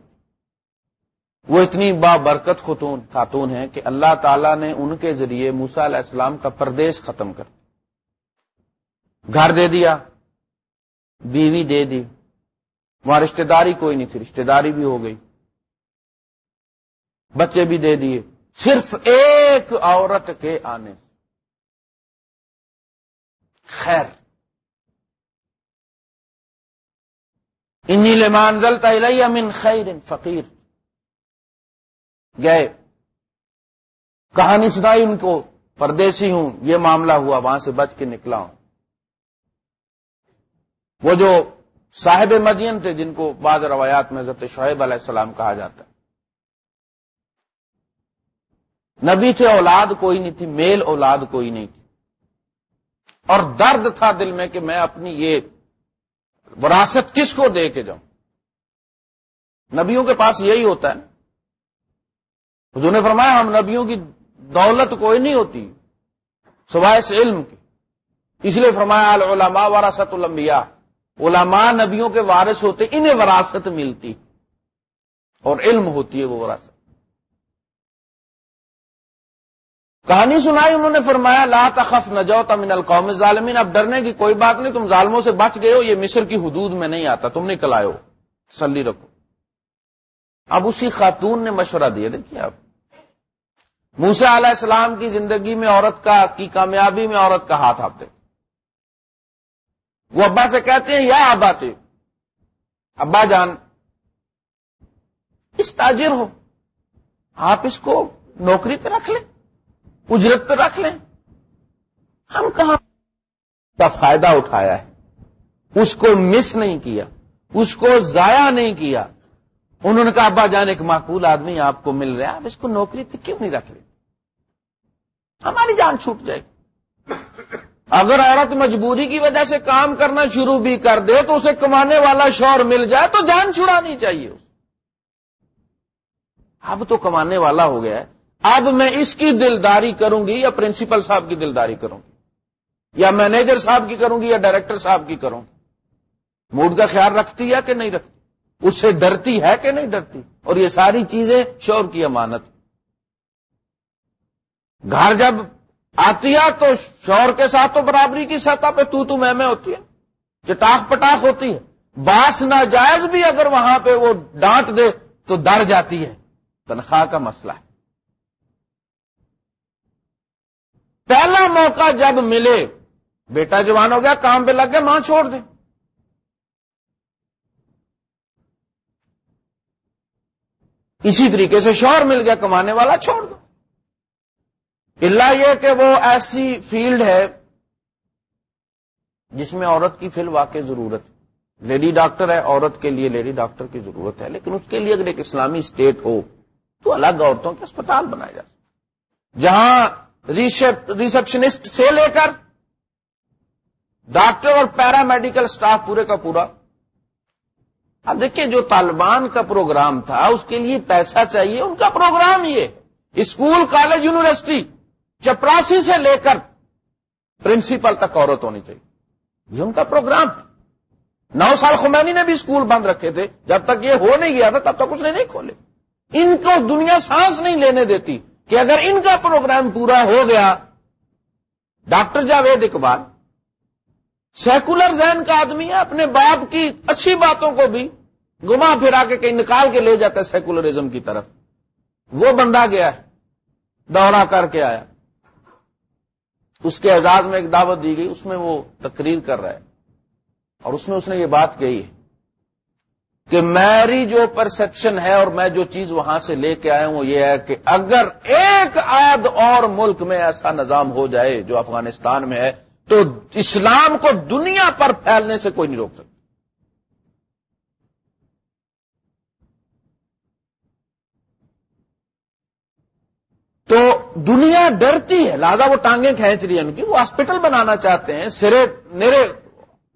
وہ اتنی با برکت خاتون خاتون ہے کہ اللہ تعالیٰ نے ان کے ذریعے موسا علیہ السلام کا پردیش ختم کر گھر دے دیا، بیوی دے دی۔ وہاں رشتے داری کوئی نہیں تھی رشتے داری بھی ہو گئی۔ بچے بھی دے دیے۔ صرف ایک عورت کے آنے خیر۔ انی لمان زلتا الیہ من خیر فقیر۔ گئے۔ کہانی سنائی ان کو۔ پردیسی ہوں۔ یہ معاملہ ہوا۔ وہاں سے بچ کے نکلا ہوں۔ وہ جو صاحب مدین تھے جن کو بعض روایات میں حضرت شعیب علیہ السلام کہا جاتا ہے۔ نبی تھے اولاد کوئی نہیں تھی، میل اولاد کوئی نہیں تھی۔ اور درد تھا دل میں کہ میں اپنی یہ وراثت کس کو دے کے جاؤں؟ نبیوں کے پاس یہی ہوتا ہے۔ حضور نے فرمایا، ہم نبیوں کی دولت کوئی نہیں ہوتی، سوائے سے علم کی۔ اس لیے فرمایا، العلماء وراثت الانبیاء۔ علماء نبیوں کے وارث ہوتے، انہیں وراثت ملتی۔ اور علم ہوتی ہے وہ وراثت۔ کہانی سنائی انہوں نے فرمایا، لا تخف نجوت من القوم ظالمین اب ڈرنے کی کوئی بات نہیں، تم ظالموں سے بچ گئے ہو، یہ مصر کی حدود میں نہیں آتا، تم نکل آئے ہو سلی رکھو. اب اسی خاتون نے مشورہ دیا، دیکھیے آپ. موسا علیہ السلام کی زندگی میں عورت کا، کی کامیابی میں عورت کا ہاتھ آتے وہ ابا سے کہتے ہیں، یا ابا تے ابا جان، اس تاجر ہو، آپ اس کو نوکری پہ رکھ لیں. اجرت پہ رکھ لیں۔ ہم کہاں کا فائدہ اٹھایا ہے؟ اس کو مس نہیں کیا، اس کو ضائع نہیں کیا۔ انہوں نے کہا، ابا جان، ایک معقول آدمی آپ کو مل رہا ہے، آپ اس کو نوکری پہ کیوں نہیں رکھ لیں؟ ہماری جان چھوٹ جائے گی۔ اگر عورت مجبوری کی وجہ سے کام کرنا شروع بھی کر دے، تو اسے کمانے والا شور مل جائے، تو جان چھڑانی چاہیے۔ اب تو کمانے والا ہو گیا ہے۔ اب میں اس کی دلداری کروں گی یا پرنسپل صاحب کی دلداری کروں گی؟ یا مینیجر صاحب کی کروں گی یا ڈائریکٹر صاحب کی کروں گی؟ موڈ کا خیال رکھتی ہے کہ نہیں رکھتی؟ اس سے ڈرتی ہے کہ نہیں ڈرتی؟ اور یہ ساری چیزیں شور کی امانت گھر جب آتی ہے تو شور کے ساتھ تو برابری کی سطح پہ تو تو میں میں ہوتی ہے۔ چٹاخ پٹاخ ہوتی ہے۔ باس ناجائز بھی اگر وہاں پہ وہ ڈانٹ دے تو ڈر جاتی ہے۔ تنخواہ کا مسئلہ ہے۔ پہلا موقع جب ملے، بیٹا جوان ہو گیا، کام پہ لگ گیا، ماں چھوڑ دے۔ اسی طریقے سے شور مل گیا، کمانے والا چھوڑ دو۔ اللہ یہ کہ وہ ایسی فیلڈ ہے جس میں عورت کی فل واقع ضرورت لیڈی ڈاکٹر ہے، عورت کے لیے لیڈی ڈاکٹر کی ضرورت ہے، لیکن اس کے لیے اگر ایک اسلامی اسٹیٹ ہو تو الگ عورتوں کے اسپتال بنائے جا جہاں ریسپشنسٹ سے لے کر ڈاکٹر اور پیرا میڈیکل اسٹاف پورے کا پورا۔ اب دیکھیں جو طالبان کا پروگرام تھا، اس کے لیے پیسہ چاہیے، ان کا پروگرام یہ۔ اسکول، کالج، یونیورسٹی، چپراسی سے لے کر پرنسپل تک عورت ہونی چاہیے۔ یہ ان کا پروگرام نو سال خمینی نے بھی اسکول بند رکھے تھے۔ جب تک یہ ہو نہیں گیا تھا، تب تک اس نے نہیں کھولے۔ ان کو دنیا سانس نہیں لینے دیتی۔ کہ اگر ان کا پروگرام پورا ہو گیا، ڈاکٹر جاوید اقبال، سیکولر ذہن کا آدمی ہے، اپنے باپ کی اچھی باتوں کو بھی گما پھرا کے کہیں نکال کے لے جاتا ہے سیکولرزم کی طرف۔ وہ بندہ گیا ہے، دورہ کر کے آیا۔ اس کے اعزاز میں ایک دعوت دی گئی، اس میں وہ تقریر کر رہا ہے۔ اور اس میں اس نے یہ بات کہی ہے۔ کہ میری جو پرسپشن ہے اور میں جو چیز وہاں سے لے کے آیا ہوں وہ یہ ہے کہ اگر ایک آد اور ملک میں ایسا نظام ہو جائے جو افغانستان میں ہے، تو اسلام کو دنیا پر پھیلنے سے کوئی نہیں روک سکتا۔ تو دنیا ڈرتی ہے، لہذا وہ ٹانگیں کھینچ رہی ہیں ان کی۔ وہ ہاسپٹل بنانا چاہتے ہیں، سرے میرے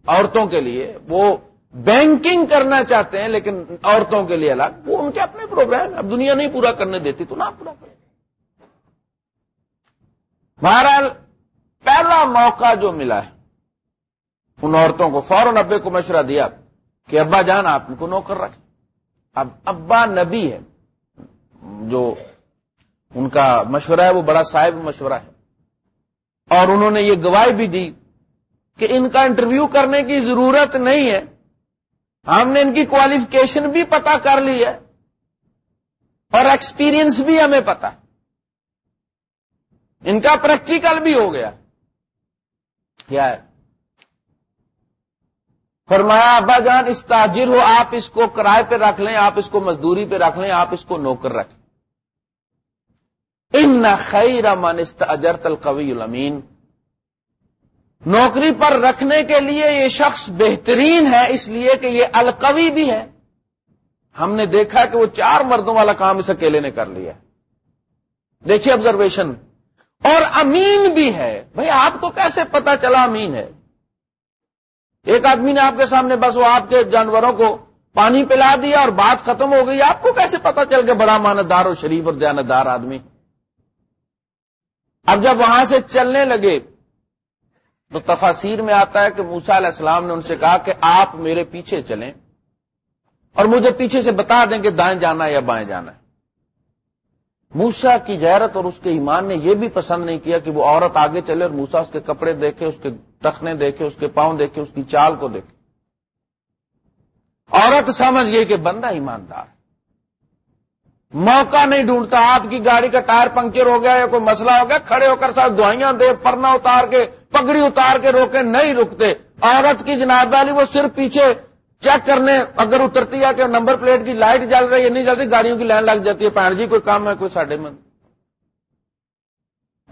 عورتوں کے لیے، وہ بینکنگ کرنا چاہتے ہیں، لیکن عورتوں کے لیے الگ۔ وہ ان کے اپنے پروگرام اب دنیا نہیں پورا کرنے دیتی تو نہ پورا کرے۔ بہرحال، پہلا موقع جو ملا ہے، ان عورتوں کو فوراً ابے کو مشورہ دیا کہ ابا جان، آپ ان کو نوکر رکھیں۔ اب ابا نبی ہے۔ جو ان کا مشورہ ہے، وہ بڑا صاحب مشورہ ہے۔ اور انہوں نے یہ گواہی بھی دی کہ ان کا انٹرویو کرنے کی ضرورت نہیں ہے۔ ہم نے ان کی کوالیفکیشن بھی پتا کر لی ہے اور ایکسپیرئنس بھی ہمیں پتا ان کا پریکٹیکل بھی ہو گیا۔ کیا ہے فرمایا ابا جان اس تاجر ہو، آپ اس کو کرائے پہ رکھ لیں، آپ اس کو مزدوری پہ رکھ لیں، آپ اس کو نوکر رکھ لیں۔ ان خیر من اجرت القوی الامین نوکری پر رکھنے کے لیے یہ شخص بہترین ہے، اس لیے کہ یہ القوی بھی ہے۔ ہم نے دیکھا کہ وہ چار مردوں والا کام اس اکیلے نے کر لیا۔ دیکھیے آبزرویشن اور امین بھی ہے۔ بھائی، آپ کو کیسے پتا چلا امین ہے؟ ایک آدمی نے آپ کے سامنے بس وہ آپ کے جانوروں کو پانی پلا دیا اور بات ختم ہو گئی۔ آپ کو کیسے پتا چل گیا؟ بڑا ماندار اور شریف اور جاندار آدمی۔ اب جب وہاں سے چلنے لگے تو تفاصیر میں آتا ہے کہ موسا علیہ السلام نے ان سے کہا کہ آپ میرے پیچھے چلیں اور مجھے پیچھے سے بتا دیں کہ دائیں جانا یا بائیں جانا ہے۔ موسا کی غیرت اور اس کے ایمان نے یہ بھی پسند نہیں کیا کہ وہ عورت آگے چلے اور موسا اس کے کپڑے دیکھے، اس کے ٹخنے دیکھے، اس کے پاؤں دیکھے، اس کی چال کو دیکھے۔ عورت سمجھ گئی کہ بندہ ایماندار موقع نہیں ڈھونڈتا آپ کی گاڑی کا ٹائر پنکچر ہو گیا یا کوئی مسئلہ ہو گیا، کھڑے ہو کر ساتھ دعائیاں دے، پرنا اتار کے پگڑی اتار کے روکے نہیں رکتے۔ عورت کی جناب والی وہ صرف پیچھے چیک کرنے، اگر اترتی ہے کہ نمبر پلیٹ کی لائٹ جل رہی ہے نہیں جلدی گاڑیوں کی لائن لگ جاتی ہے۔ پین جی کوئی کام ہے، کوئی ساڈے من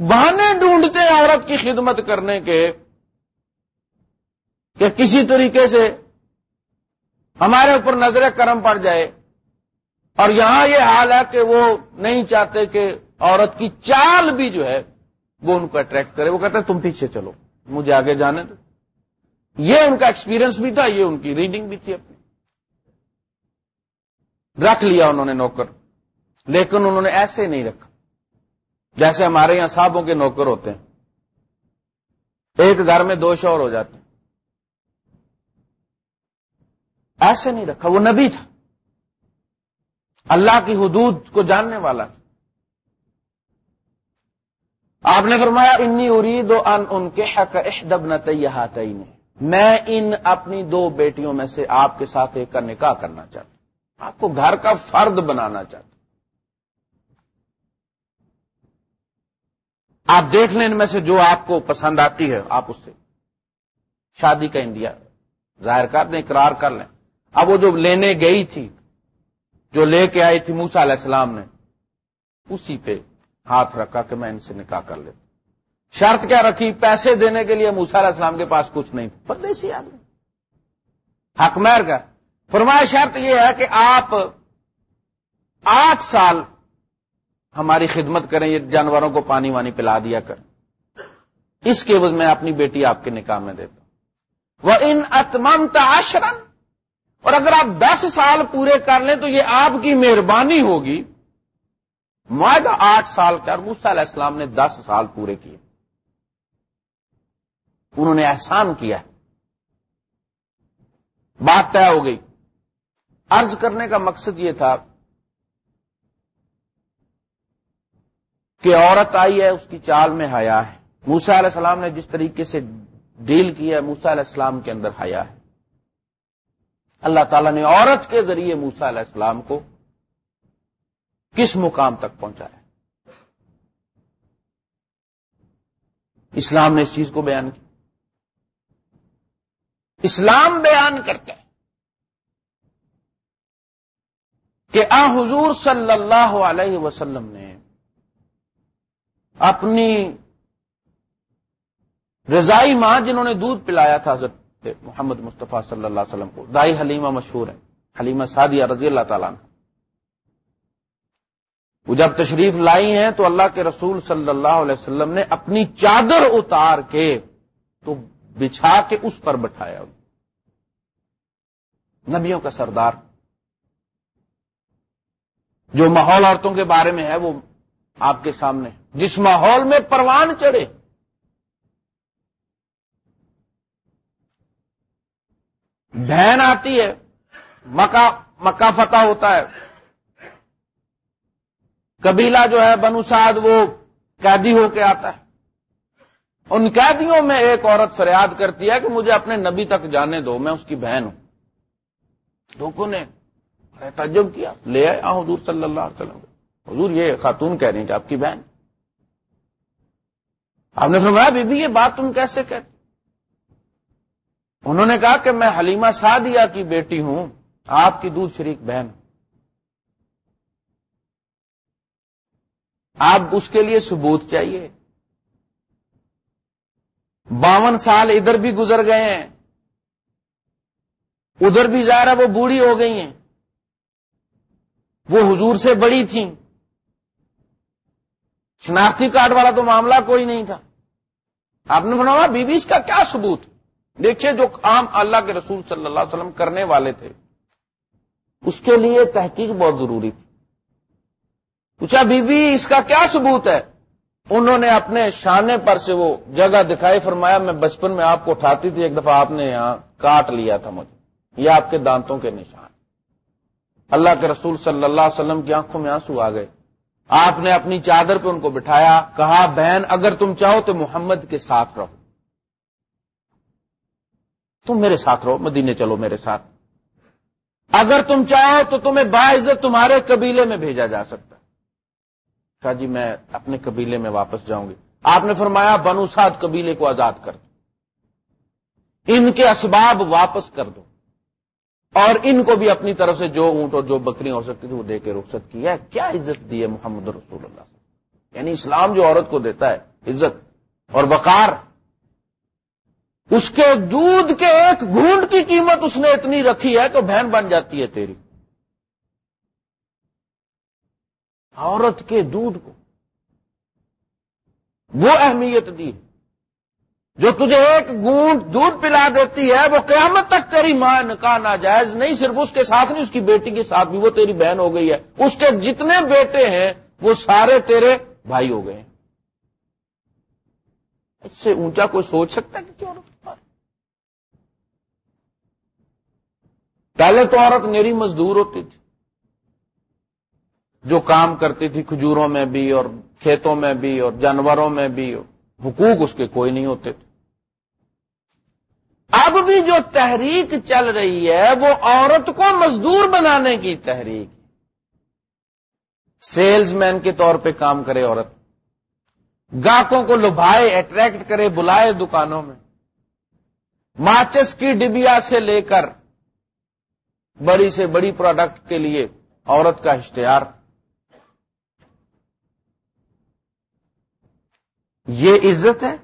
بہانے ڈھونڈتے عورت کی خدمت کرنے کے کہ کسی طریقے سے ہمارے اوپر نظر کرم پڑ جائے۔ اور یہاں یہ حال ہے کہ وہ نہیں چاہتے کہ عورت کی چال بھی جو ہے وہ ان کو اٹریکٹ کرے۔ وہ کہتے ہیں تم پیچھے چلو۔ مجھے آگے جانے دو۔ یہ ان کا ایکسپیرئنس بھی تھا، یہ ان کی ریڈنگ بھی تھی اپنی۔ رکھ لیا انہوں نے نوکر۔ لیکن انہوں نے ایسے نہیں رکھا۔ جیسے ہمارے یہاں صاحبوں کے نوکر ہوتے ہیں۔ ایک گھر میں دو شور ہو جاتے ہیں۔ ایسے نہیں رکھا۔ وہ نبی تھا۔ اللہ کی حدود کو جاننے والا تھا۔ آپ نے فرمایا، انی ارید ان ان کے حق احدب نہ میں ان اپنی دو بیٹیوں میں سے آپ کے ساتھ ایک کا نکاح کرنا چاہتا ہوں۔ آپ کو گھر کا فرد بنانا چاہتا ہوں۔ آپ دیکھ لیں ان میں سے جو آپ کو پسند آتی ہے، آپ اس سے شادی کا انڈیا ظاہر کر دیں، اقرار کر لیں۔ اب وہ جو لینے گئی تھی، جو لے کے آئی تھی موسا علیہ السلام نے، اسی پہ ہاتھ رکھا کہ میں ان سے نکاح کر لیتا شرط کیا رکھی؟ پیسے دینے کے لیے موسا علیہ السلام کے پاس کچھ نہیں تھا۔ پردیسی آدمی۔ حق میر کا۔ فرمایا شرط یہ ہے کہ آپ آٹھ سال ہماری خدمت کریں، یہ جانوروں کو پانی وانی پلا دیا کر اس کے عوض میں اپنی بیٹی آپ کے نکاح میں دیتا ہوں۔ وہ ان اتمم تاشرن اور اگر آپ دس سال پورے کر لیں تو یہ آپ کی مہربانی ہوگی معاہدہ آٹھ سال کا موسا علیہ السلام نے دس سال پورے کیے۔ انہوں نے احسان کیا۔ بات طے ہو گئی۔ عرض کرنے کا مقصد یہ تھا کہ عورت آئی ہے، اس کی چال میں حیا ہے۔ موسا علیہ السلام نے جس طریقے سے ڈیل کیا ہے موسا علیہ السلام کے اندر حیا ہے۔ اللہ تعالیٰ نے عورت کے ذریعے موسا علیہ السلام کو کس مقام تک پہنچایا اسلام نے اس چیز کو بیان کیا اسلام بیان کرتا ہے کہ آ حضور صلی اللہ علیہ وسلم نے اپنی رضائی ماں جنہوں نے دودھ پلایا تھا، حضرت محمد مصطفیٰ صلی اللہ علیہ وسلم کو، دائی حلیمہ مشہور ہے حلیمہ سعدیہ رضی اللہ تعالیٰ نے وہ جب تشریف لائی ہیں تو اللہ کے رسول صلی اللہ علیہ وسلم نے اپنی چادر اتار کے تو بچھا کے اس پر بٹھایا۔ نبیوں کا سردار۔ جو ماحول عورتوں کے بارے میں ہے وہ آپ کے سامنے۔ جس ماحول میں پروان چڑھے۔ بہن آتی ہے، مکہ مکہ فتح ہوتا ہے۔ قبیلہ جو ہے بنو سعد وہ قیدی ہو کے آتا ہے۔ ان قیدیوں میں ایک عورت فریاد کرتی ہے کہ مجھے اپنے نبی تک جانے دو، میں اس کی بہن ہوں۔ لوگوں نے تجب کیا۔ لے آئے حضور صلی اللہ علیہ وسلم۔ حضور یہ خاتون کہہ رہی ہیں کہ آپ کی بہن۔ آپ نے فرمایا، بی بی، یہ بات تم کیسے کہتے انہوں نے کہا کہ میں حلیمہ سعدیہ کی بیٹی ہوں، آپ کی دودھ شریک بہن آپ اس کے لیے ثبوت چاہیے۔ باون سال ادھر بھی گزر گئے ہیں۔ ادھر بھی ظاہر ہے وہ بوڑھی ہو گئی ہیں۔ وہ حضور سے بڑی تھیں۔ شناختی کارڈ والا تو معاملہ کوئی نہیں تھا۔ آپ نے فرمایا بی بی اس کا کیا ثبوت؟ دیکھیے جو عام اللہ کے رسول صلی اللہ علیہ وسلم کرنے والے تھے۔ اس کے لیے تحقیق بہت ضروری تھی۔ پوچھا بی بی اس کا کیا ثبوت ہے؟ انہوں نے اپنے شانے پر سے وہ جگہ دکھائی، فرمایا، میں بچپن میں آپ کو اٹھاتی تھی، ایک دفعہ آپ نے یہاں کاٹ لیا تھا مجھے، یہ آپ کے دانتوں کے نشان۔ اللہ کے رسول صلی اللہ علیہ وسلم کی آنکھوں میں آنسو آ گئے۔ آپ نے اپنی چادر پہ ان کو بٹھایا، کہا، بہن، اگر تم چاہو تو محمد کے ساتھ رہو۔ تم میرے ساتھ رہو، مدینے چلو میرے ساتھ۔ اگر تم چاہو تو تمہیں باعزت تمہارے قبیلے میں بھیجا جا سکتا کہا جی میں اپنے قبیلے میں واپس جاؤں گی۔ آپ نے فرمایا بنوساد قبیلے کو آزاد کر دو۔ ان کے اسباب واپس کر دو۔ اور ان کو بھی اپنی طرف سے جو اونٹ اور جو بکریاں ہو سکتی تھی وہ دے کے رخصت کیا ہے کیا عزت دی ہے محمد رسول اللہ یعنی اسلام جو عورت کو دیتا ہے، عزت اور وقار، اس کے دودھ کے ایک گھونٹ کی قیمت اس نے اتنی رکھی ہے تو بہن بن جاتی ہے تیری۔ عورت کے دودھ کو۔ وہ اہمیت دی۔ جو تجھے ایک گونٹ دودھ پلا دیتی ہے، وہ قیامت تک تیری ماں نکاح ناجائز نہیں، صرف اس کے ساتھ نہیں، اس کی بیٹی کے ساتھ بھی وہ تیری بہن ہو گئی ہے۔ اس کے جتنے بیٹے ہیں، وہ سارے تیرے بھائی ہو گئے ہیں۔ اس سے اونچا کوئی سوچ سکتا ہے کہ کیوں پہلے تو عورت میری مزدور ہوتی تھی۔ جو کام کرتی تھی کھجوروں میں بھی اور کھیتوں میں بھی اور جانوروں میں بھی، حقوق اس کے کوئی نہیں ہوتے تھے۔ اب بھی جو تحریک چل رہی ہے، وہ عورت کو مزدور بنانے کی تحریک۔ سیلز مین کے طور پہ کام کرے عورت۔ گاہکوں کو لبھائے، اٹریکٹ کرے، بلائے دکانوں میں۔ ماچس کی ڈبیا سے لے کر بڑی سے بڑی پروڈکٹ کے لیے عورت کا اشتہار۔ یہ عزت ہے؟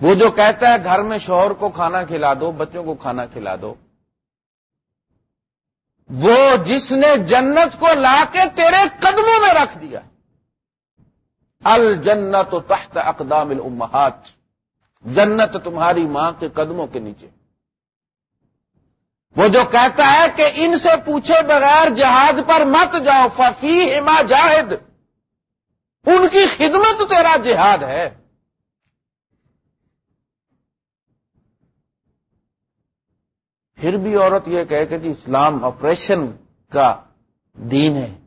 وہ جو کہتا ہے گھر میں شوہر کو کھانا کھلا دو، بچوں کو کھانا کھلا دو، وہ جس نے جنت کو لا کے تیرے قدموں میں رکھ دیا، الجنت تحت اقدام الامہات، جنت تمہاری ماں کے قدموں کے نیچے۔ وہ جو کہتا ہے کہ ان سے پوچھے بغیر جہاز پر مت جاؤ ففی ہما جاہد۔ ان کی خدمت تیرا جہاد ہے۔ پھر بھی عورت یہ کہے کہ جی اسلام آپریشن کا دین ہے۔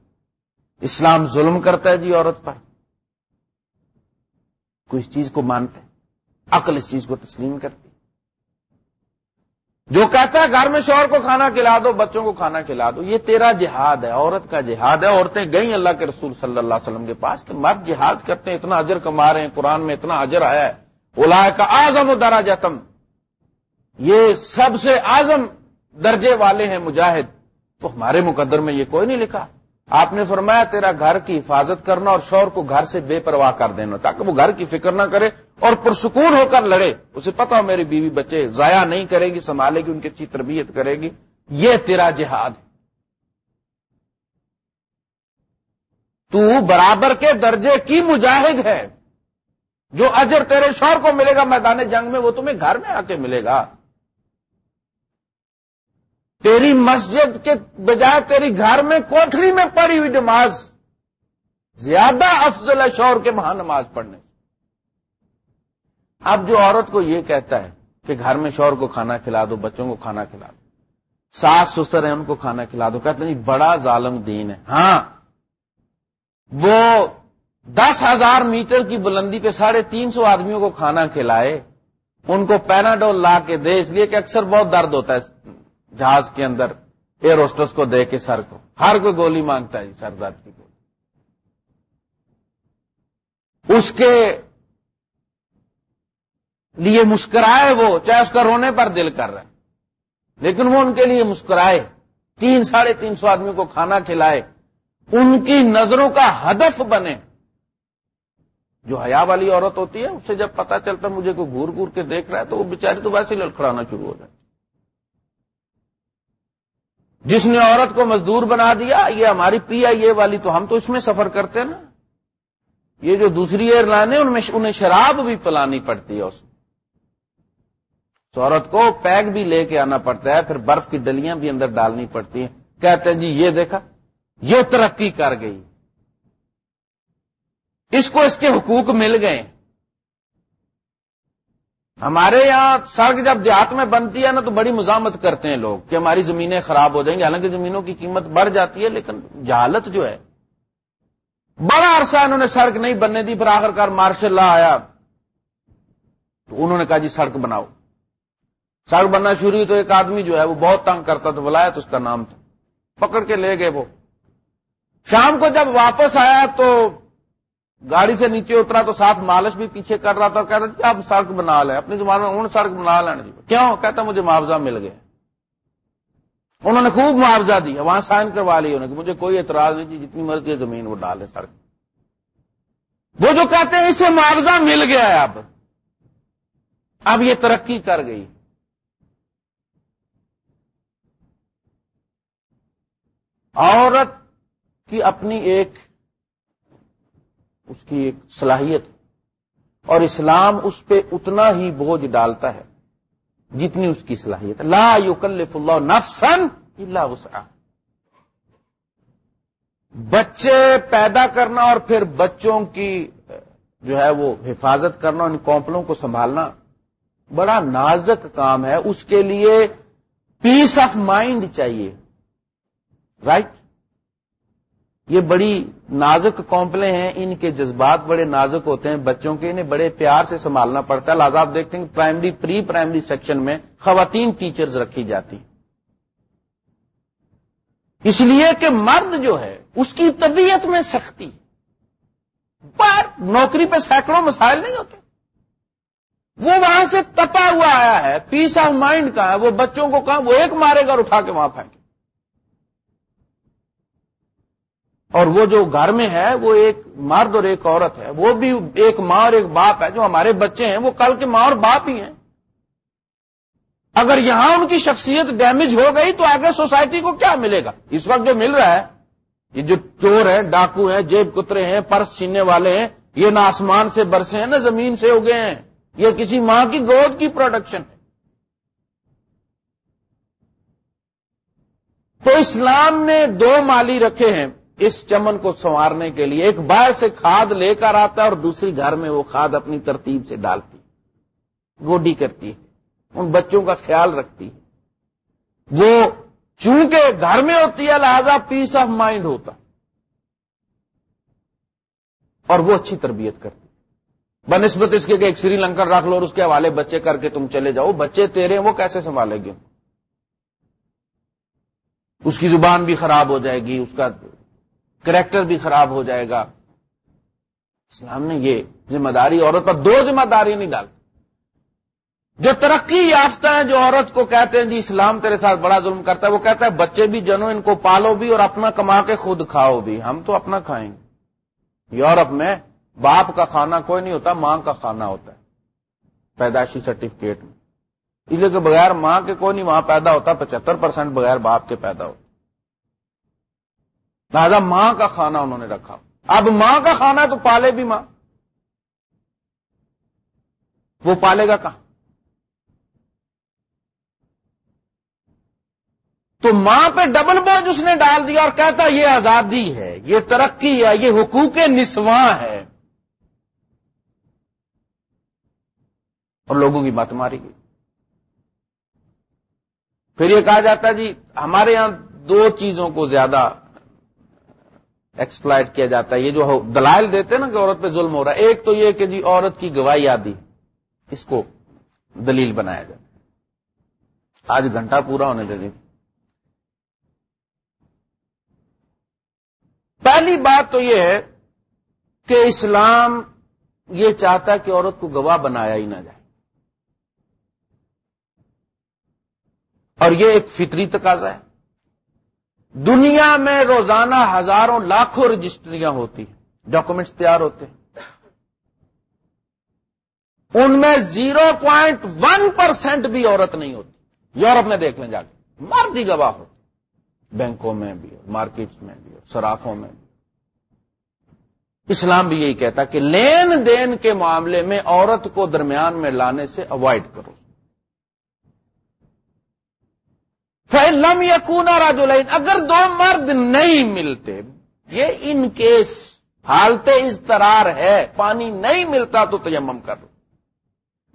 اسلام ظلم کرتا ہے جی عورت پر۔ کوئی اس چیز کو مانتے عقل اس چیز کو تسلیم کرتی جو کہتا ہے گھر میں شوہر کو کھانا کھلا دو، بچوں کو کھانا کھلا دو، یہ تیرا جہاد ہے، عورت کا جہاد ہے، عورتیں گئیں اللہ کے رسول صلی اللہ علیہ وسلم کے پاس کہ مرد جہاد کرتے ہیں، اتنا اجر کما رہے ہیں، قرآن میں اتنا اجر آیا ہے۔ اولا کا اعظم و درا جتم یہ سب سے اعظم درجے والے ہیں مجاہد۔ تو ہمارے مقدر میں یہ کوئی نہیں لکھا۔ آپ نے فرمایا تیرا گھر کی حفاظت کرنا اور شور کو گھر سے بے پرواہ کر دینا، تاکہ وہ گھر کی فکر نہ کرے اور پرسکون ہو کر لڑے۔ اسے پتا ہو میری بیوی بچے ضائع نہیں کرے گی، سنبھالے گی، ان کی اچھی تربیت کرے گی۔ یہ تیرا جہاد ہے۔ تو برابر کے درجے کی مجاہد ہے۔ جو اجر تیرے شور کو ملے گا میدان جنگ میں، وہ تمہیں گھر میں آ کے ملے گا۔ تیری مسجد کے بجائے تیری گھر میں کوٹری میں پڑی ہوئی نماز، زیادہ افضل ہے شور کے وہاں نماز پڑھنے۔ اب جو عورت کو یہ کہتا ہے کہ گھر میں شور کو کھانا کھلا دو، بچوں کو کھانا کھلا دو، ساس سسر ہیں ان کو کھانا کھلا دو، کہتے ہیں جی بڑا ظالم دین ہے۔ ہاں وہ دس ہزار میٹر کی بلندی پہ ساڑھے تین سو آدمیوں کو کھانا کھلائے، ان کو پیناڈول لا کے دے، اس لیے کہ اکثر بہت درد ہوتا ہے۔ جہاز کے اندر ایئر ہوسٹس کو دے کے سر کو۔ ہر کوئی گولی مانگتا ہے جی سر درد کی گولی۔ اس کے لیے مسکرائے وہ، چاہے اس کا رونے پر دل کر رہا ہے۔ لیکن وہ ان کے لیے مسکرائے۔ تین، ساڑھے تین سو آدمی کو کھانا کھلائے۔ ان کی نظروں کا ہدف بنے۔ جو حیا والی عورت ہوتی ہے اسے جب پتا چلتا مجھے کوئی گور گور کے دیکھ رہا ہے، تو وہ بیچاری تو ویسے ہی لڑکھڑانا شروع ہو جائے جس نے عورت کو مزدور بنا دیا، یہ ہماری پی آئی اے والی تو ہم تو اس میں سفر کرتے ہیں نا۔ یہ جو دوسری ایئر لائن ہے ان میں انہیں شراب بھی پلانی پڑتی ہے اس میں۔ عورت کو پیک بھی لے کے آنا پڑتا ہے، پھر برف کی ڈلیاں بھی اندر ڈالنی پڑتی ہیں۔ کہتے ہیں جی یہ دیکھا، یہ ترقی کر گئی۔ اس کو اس کے حقوق مل گئے۔ ہمارے یہاں سڑک جب دیہات میں بنتی ہے نا تو بڑی مزاحمت کرتے ہیں لوگ کہ ہماری زمینیں خراب ہو جائیں گی۔ حالانکہ زمینوں کی قیمت بڑھ جاتی ہے لیکن جہالت جو ہے، بڑا عرصہ انہوں نے سڑک نہیں بننے دی، پھر آخر کار مارشل لا آیا۔ تو انہوں نے کہا جی سڑک بناؤ۔ سڑک بننا شروع ہوئی تو ایک آدمی جو ہے وہ بہت تنگ کرتا تھا بلایا تو اس کا نام تھا۔ پکڑ کے لے گئے وہ۔ شام کو جب واپس آیا تو گاڑی سے نیچے اترا تو ساتھ مالش بھی پیچھے کر رہا تھا، کہتا کہ آپ سڑک بنا لیں اپنی زبان میں انہوں نے سڑک بنا لینا جی۔ کیوں؟ کہتا مجھے معاوضہ مل گیا۔ انہوں نے خوب معاوضہ دیا، وہاں سائن کروا لی انہوں نے مجھے کوئی اعتراض نہیں جی جتنی مرضی ہے زمین وہ ڈالے سڑک۔ وہ جو کہتے ہیں، اسے معاوضہ مل گیا ہے اب۔ اب یہ ترقی کر گئی۔ عورت کی اپنی ایک اس کی ایک صلاحیت اور اسلام اس پہ اتنا ہی بوجھ ڈالتا ہے جتنی اس کی صلاحیت لا یکلف اللہ نفسن اللہ وسعہ بچے پیدا کرنا اور پھر بچوں کی، جو ہے وہ حفاظت کرنا، ان کومپلوں کو سنبھالنا بڑا نازک کام ہے۔ اس کے لیے پیس آف مائنڈ چاہیے۔ رائٹ یہ بڑی نازک کومپلے ہیں، ان کے جذبات بڑے نازک ہوتے ہیں، بچوں کے انہیں بڑے پیار سے سنبھالنا پڑتا ہے۔ لہٰذا آپ دیکھتے ہیں کہ پرائمری، پری پرائمری سیکشن میں خواتین ٹیچرز رکھی جاتی اس لیے کہ مرد جو ہے، اس کی طبیعت میں سختی۔ پر نوکری پہ سینکڑوں مسائل نہیں ہوتے۔ وہ وہاں سے تپا ہوا آیا ہے پیس آف مائنڈ کا ہے، وہ بچوں کو کہاں، وہ ایک مارے گا اور اٹھا کے وہاں پھینکے۔ اور وہ جو گھر میں ہے وہ ایک مرد اور ایک عورت ہے۔ وہ بھی ایک ماں اور ایک باپ ہے۔ جو ہمارے بچے ہیں وہ کل کے ماں اور باپ ہی ہیں۔ اگر یہاں ان کی شخصیت ڈیمیج ہو گئی تو آگے سوسائٹی کو کیا ملے گا؟ اس وقت جو مل رہا ہے، یہ جو چور ہیں، ڈاکو ہیں، جیب کترے ہیں، پرس چھیننے والے ہیں، یہ نہ آسمان سے برسے ہیں، نہ زمین سے اگے ہیں۔ یہ کسی ماں کی گود کی پروڈکشن ہے۔ تو اسلام نے دو مالی رکھے ہیں۔ اس چمن کو سنوارنے کے لیے ایک باہر سے کھاد لے کر آتا ہے اور دوسری گھر میں وہ کھاد اپنی ترتیب سے ڈالتی گوڈی کرتی ان بچوں کا خیال رکھتی وہ چونکہ گھر میں ہوتی ہے، لہذا پیس آف مائنڈ ہوتا۔ اور وہ اچھی تربیت کرتی بنسبت اس کے کہ ایک سری لنکن رکھ لو اور اس کے حوالے بچے کر کے تم چلے جاؤ۔ بچے تیرے وہ کیسے سنبھالے گے؟ اس کی زبان بھی خراب ہو جائے گی، اس کا کریکٹر بھی خراب ہو جائے گا۔ اسلام نے یہ ذمہ داری عورت پر دو ذمہ داری نہیں ڈال جو ترقی یافتہ ہیں، جو عورت کو کہتے ہیں جی اسلام تیرے ساتھ بڑا ظلم کرتا ہے، وہ کہتا ہے، بچے بھی جنو، ان کو پالو بھی اور اپنا کما کے خود کھاؤ بھی۔ ہم تو اپنا کھائیں گے۔ یورپ میں باپ کا کھانا کوئی نہیں ہوتا، ماں کا کھانا ہوتا ہے۔ پیدائشی سرٹیفکیٹ میں۔ اس لیے کہ بغیر ماں کے کوئی نہیں، وہاں پیدا ہوتا، پچہتر پرسینٹ بغیر باپ کے پیدا ہوتا۔ لہذا ماں کا کھانا انہوں نے رکھا۔ اب ماں کا کھانا تو پالے بھی ماں۔ وہ پالے گا کہاں؟ تو ماں پہ ڈبل بوجھ اس نے ڈال دیا اور کہتا یہ آزادی ہے، یہ ترقی ہے، یہ حقوق نسواں ہے۔ اور لوگوں کی بات ماری گئی۔ پھر یہ کہا جاتا جی ہمارے یہاں دو چیزوں کو زیادہ ایکسپلائٹ کیا جاتا ہے۔ یہ جو دلائل دیتے ہیں نا کہ عورت پہ ظلم ہو رہا ہے۔ ایک تو یہ کہ جی عورت کی گواہی آدی اس کو دلیل بنایا جائے۔ آج گھنٹہ پورا ہونے دے دی پہلی بات تو یہ ہے کہ اسلام یہ چاہتا ہے کہ عورت کو گواہ بنایا ہی نہ جائے۔ اور یہ ایک فطری تقاضا ہے۔ دنیا میں روزانہ ہزاروں لاکھوں رجسٹریاں ہوتی ہیں، ڈاکومنٹس تیار ہوتے ہیں۔ ان میں زیرو پوائنٹ ون پرسینٹ بھی عورت نہیں ہوتی۔ یورپ میں دیکھ لیں جا کے۔ مرد ہی گواہ ہوتے بینکوں میں بھی مارکیٹ میں بھی سرافوں میں بھی اسلام بھی یہی کہتا کہ لین دین کے معاملے میں عورت کو درمیان میں لانے سے اوائڈ کرو۔ فلم یا کونا راجولین اگر دو مرد نہیں ملتے، یہ ان کیس حالت استرار ہے، پانی نہیں ملتا تو تیمم کر لو۔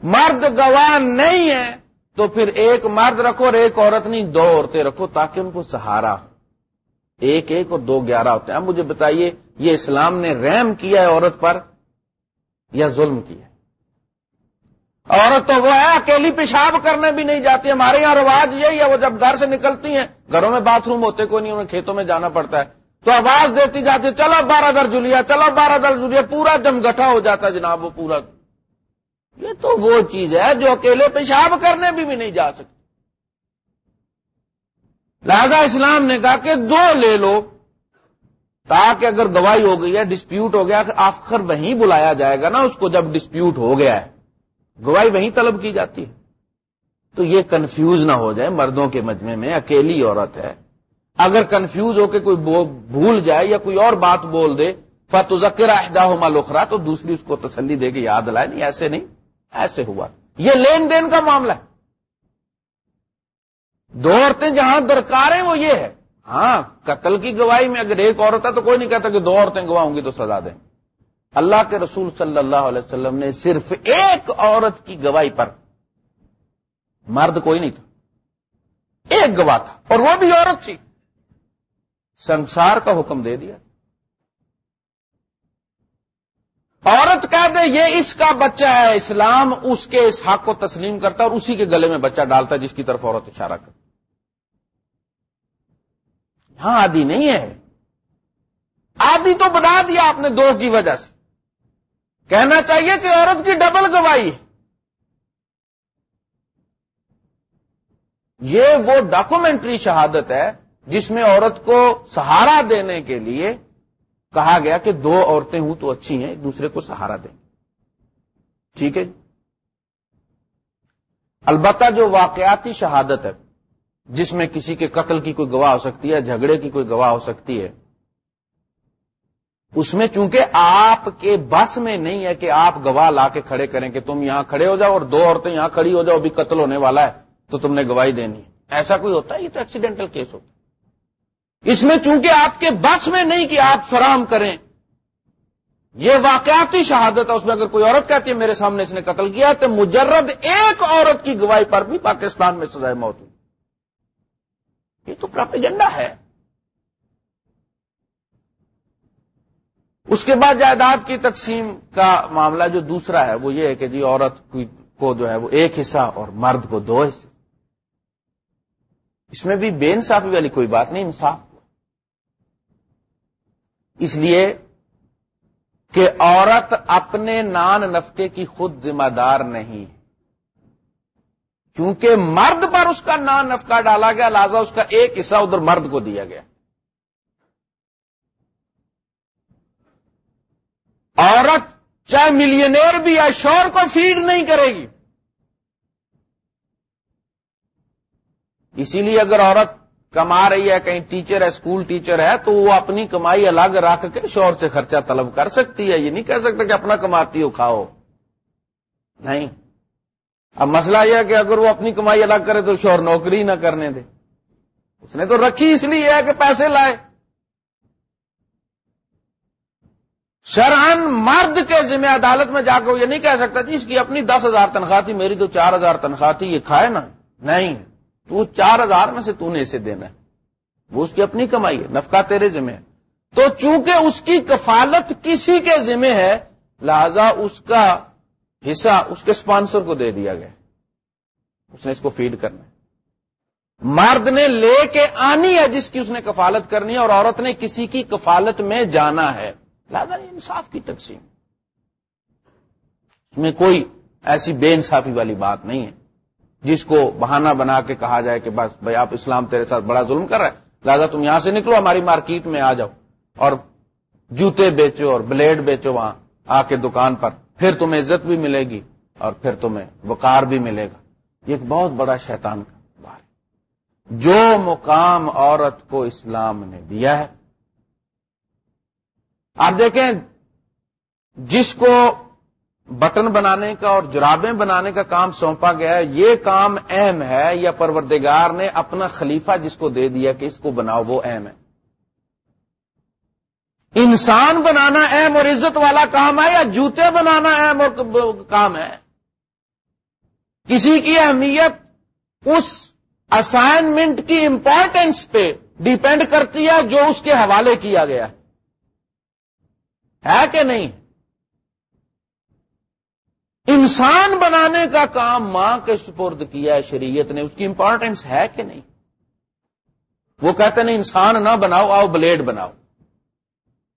مرد گواہ نہیں ہے تو پھر ایک مرد رکھو اور ایک عورت نہیں، دو عورتیں رکھو تاکہ ان کو سہارا ہو۔ ایک ایک اور دو گیارہ ہوتے ہیں۔ اب مجھے بتائیے، یہ اسلام نے رحم کیا ہے عورت پر یا ظلم کیا ہے؟ عورت تو وہ ہے اکیلی پیشاب کرنے بھی نہیں جاتی ہمارے یہاں رواج یہی ہے وہ جب گھر سے نکلتی ہیں گھروں میں باتھ روم ہوتے کوئی نہیں انہیں کھیتوں میں جانا پڑتا ہے۔ تو آواز دیتی جاتی چلو بارہ در جلیا چلو بارہ در جلیا پورا جم گٹھا ہو جاتا ہے جناب وہ پورا۔ یہ تو وہ چیز ہے جو اکیلے پیشاب کرنے بھی, بھی نہیں جا سکتی۔ لہذا اسلام نے کہا کہ دو لے لو تاکہ اگر گواہی ہو گئی ہے ڈسپیوٹ ہو گیا آخر وہیں بلایا جائے گا نا اس کو جب ڈسپیوٹ ہو گیا ہے۔ گواہی وہیں طلب کی جاتی ہے۔ تو یہ کنفیوز نہ ہو جائے مردوں کے مجمے میں، اکیلی عورت ہے۔ اگر کنفیوز ہو کے کوئی بھول جائے یا کوئی اور بات بول دے فت ذکر احدہ ہو مالوخرا تو دوسری اس کو تسلی دے کے یاد لائے، نہیں، ایسے نہیں، ایسے ہوا۔ یہ لین دین کا معاملہ ہے۔ دو عورتیں جہاں درکار ہیں، وہ یہ ہے۔ ہاں قتل کی گواہی میں اگر ایک عورت ہے تو کوئی نہیں کہتا کہ دو عورتیں گواہ ہوں گی تو سزا دیں۔ اللہ کے رسول صلی اللہ علیہ وسلم نے صرف ایک عورت کی گواہی پر مرد کوئی نہیں تھا۔ ایک گواہ تھا اور وہ بھی عورت تھی۔ سنسار کا حکم دے دیا۔ عورت کہہ دے، یہ اس کا بچہ ہے، اسلام اس کے اس حق کو تسلیم کرتا اور اسی کے گلے میں بچہ ڈالتا ہے جس کی طرف عورت اشارہ کرتا ہاں آدھی نہیں ہے۔ آدھی تو بنا دیا آپ نے دو کی وجہ سے۔ کہنا چاہیے کہ عورت کی ڈبل گواہی۔ یہ وہ ڈاکومنٹری شہادت ہے جس میں عورت کو سہارا دینے کے لیے کہا گیا کہ دو عورتیں ہوں تو اچھی ہیں، ایک دوسرے کو سہارا دیں۔ ٹھیک ہے؟ البتہ جو واقعاتی شہادت ہے، جس میں کسی کے قتل کی کوئی گواہ ہو سکتی ہے، جھگڑے کی کوئی گواہ ہو سکتی ہے اس میں چونکہ آپ کے بس میں نہیں ہے کہ آپ گواہ لا کے کھڑے کریں کہ تم یہاں کھڑے ہو جاؤ اور دو عورتیں یہاں کھڑی ہو جاؤ، ابھی قتل ہونے والا ہے، تو تم نے گواہی دینی ہے۔ ایسا کوئی ہوتا ہے؟ یہ تو ایکسیڈنٹل کیس ہوتا ہے۔ اس میں چونکہ آپ کے بس میں نہیں کہ آپ فراہم کریں۔ یہ واقعاتی شہادت ہے، اس میں اگر کوئی عورت کہتی ہے، میرے سامنے اس نے قتل کیا، تو مجرد ایک عورت کی گواہی پر بھی پاکستان میں سزائے موت ہوئی۔ یہ تو پراپیگنڈا ہے۔ اس کے بعد جائیداد کی تقسیم کا معاملہ جو دوسرا ہے، وہ یہ ہے کہ جی عورت کو جو ہے وہ ایک حصہ اور مرد کو دو حصے۔ اس میں بھی بے انصافی والی کوئی بات نہیں، انصاف۔ اس لیے کہ عورت اپنے نان نفقے کی خود ذمہ دار نہیں۔ کیونکہ مرد پر اس کا نان نفقہ ڈالا گیا، لہذا اس کا ایک حصہ ادھر مرد کو دیا گیا۔ عورت چاہے ملینئر بھی ہے شور کو فیڈ نہیں کرے گی۔ اسی لیے اگر عورت کما رہی ہے، کہیں ٹیچر ہے اسکول ٹیچر ہے، تو وہ اپنی کمائی الگ رکھ کے شور سے خرچہ طلب کر سکتی ہے۔ یہ نہیں کہہ سکتا کہ اپنا کماتی ہو، کھاؤ۔ نہیں۔ اب مسئلہ یہ ہے کہ اگر وہ اپنی کمائی الگ کرے تو شور نوکری نہ کرنے دے۔ اس نے تو رکھی اس لیے ہے کہ پیسے لائے۔ شرحن مرد کے ذمہ عدالت میں جا کے یہ نہیں کہہ سکتا جی اس کی اپنی دس ہزار تنخواہ تھی، میری تو چار ہزار تنخواہ تھی، یہ کھائے نا۔ نہیں، تو چار ہزار میں سے تو نے اسے دینا ہے۔ وہ اس کی اپنی کمائی ہے، نفقہ تیرے ذمہ ہے۔ تو چونکہ اس کی کفالت کسی کے ذمہ ہے، لہذا اس کا حصہ اس کے اسپانسر کو دے دیا گیا۔ اس نے اس کو فیڈ کرنا ہے۔ مرد نے لے کے آنی ہے جس کی اس نے کفالت کرنی ہے اور عورت نے کسی کی کفالت میں جانا ہے۔ لہذا انصاف کی تقسیم میں کوئی ایسی بے انصافی والی بات نہیں ہے۔ جس کو بہانہ بنا کے کہا جائے کہ بس بھائی آپ اسلام تیرے ساتھ بڑا ظلم کر رہے ہیں، لہذا تم یہاں سے نکلو، ہماری مارکیٹ میں آ جاؤ اور جوتے بیچو اور بلیڈ بیچو وہاں آ کے دکان پر۔ پھر تمہیں عزت بھی ملے گی اور پھر تمہیں وقار بھی ملے گا۔ یہ ایک بہت بڑا شیطان کا بار ہے۔ جو مقام عورت کو اسلام نے دیا ہے آپ دیکھیں، جس کو بٹن بنانے کا اور جرابیں بنانے کا کام سونپا گیا ہے، یہ کام اہم ہے یا پروردگار نے اپنا خلیفہ جس کو دے دیا کہ اس کو بناؤ، وہ اہم ہے۔ انسان بنانا اہم اور عزت والا کام ہے یا جوتے بنانا اہم اور کام ہے؟ کسی کی اہمیت اس اسائنمنٹ کی امپورٹینس پہ ڈیپینڈ کرتی ہے جو اس کے حوالے کیا گیا ہے۔ کہ نہیں؟ انسان بنانے کا کام ماں کے سپرد کیا ہے، شریعت نے، اس کی امپورٹینس ہے کہ نہیں؟ وہ کہتے ہیں، انسان نہ بناؤ، آؤ بلیڈ بناؤ،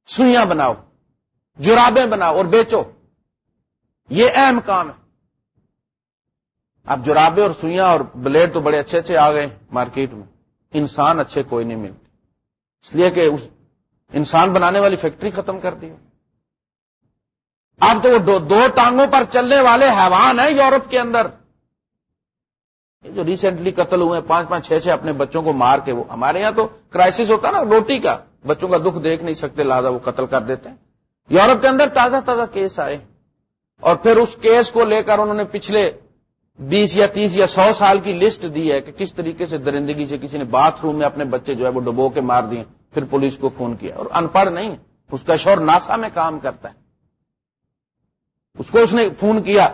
سوئیاں بناؤ جرابیں بناؤ اور بیچو۔ یہ اہم کام ہے۔ اب جرابے اور سوئیاں اور بلیڈ تو بڑے اچھے اچھے آ گئے مارکیٹ میں۔ انسان اچھے کوئی نہیں ملتے۔ اس لیے کہ اس انسان بنانے والی فیکٹری ختم کر دی۔ اب تو وہ دو, دو ٹانگوں پر چلنے والے حیوان ہیں یورپ کے اندر۔ جو ریسنٹلی قتل ہوئے پانچ پانچ چھ چھ اپنے بچوں کو مار کے وہ ہمارے یہاں تو کرائسس ہوتا نا روٹی کا۔ بچوں کا دکھ دیکھ نہیں سکتے لہٰذا وہ قتل کر دیتے ہیں۔ یورپ کے اندر تازہ تازہ کیس آئے۔ اور پھر اس کیس کو لے کر انہوں نے پچھلے بیس یا تیس یا سو سال کی لسٹ دی ہے کہ کس طریقے سے درندگی سے کسی نے باتھ روم میں اپنے بچے جو ہے وہ ڈبو کے مار دیے پھر پولیس کو فون کیا۔ اور ان پڑھ نہیں اس کا شور ناسا میں کام کرتا ہے۔ اس کو اس نے فون کیا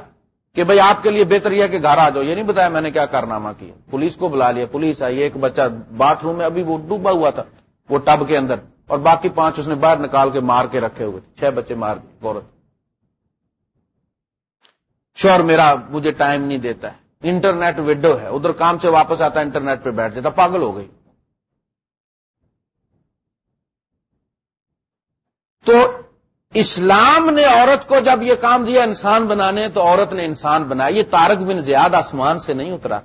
کہ بھائی آپ کے لیے بہتر یہ کہ گھر آ جاؤ۔ یہ نہیں بتایا میں نے کیا کارنامہ کیا۔ پولیس کو بلا لیا۔ پولیس آئی، ایک بچہ باتھ روم میں ابھی وہ ڈوبا ہوا تھا، وہ ٹب کے اندر۔ اور باقی پانچ اس نے باہر نکال کے مار کے رکھے ہوئے چھ بچے مار دیے عورت۔ شور میرا مجھے ٹائم نہیں دیتا ہے۔ انٹرنیٹ وڈو ہے۔ ادھر کام سے واپس آتا ہے انٹرنیٹ پہ بیٹھ جاتا۔ پاگل ہو گئی۔ تو اسلام نے عورت کو جب یہ کام دیا انسان بنانے تو عورت نے انسان بنایا۔ یہ تارک بن زیاد آسمان سے نہیں اترا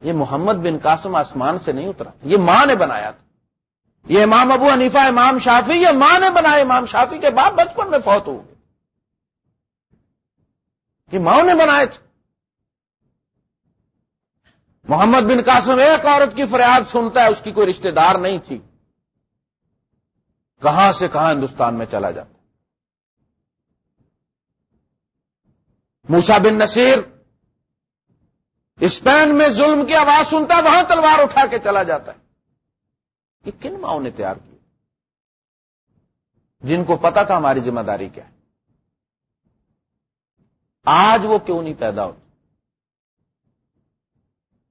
یہ محمد بن قاسم آسمان سے نہیں اترا یہ ماں نے بنایا تھا۔ یہ امام ابو حنیفہ، امام شافی یہ ماں نے بنایا۔ امام شافی کے باپ بچپن میں فوت ہو گئے۔ کہ ماں نے بنائے تھے محمد بن قاسم ایک عورت کی فریاد سنتا ہے، اس کی کوئی رشتہ دار نہیں تھی۔ کہاں سے کہاں ہندوستان میں چلا جاتا موسا بن نصیر اسپین میں ظلم کی آواز سنتا ہے، وہاں تلوار اٹھا کے چلا جاتا ہے۔ یہ کن ماؤں نے تیار کی جن کو پتا تھا ہماری ذمہ داری کیا ہے۔ آج وہ کیوں نہیں پیدا ہوتی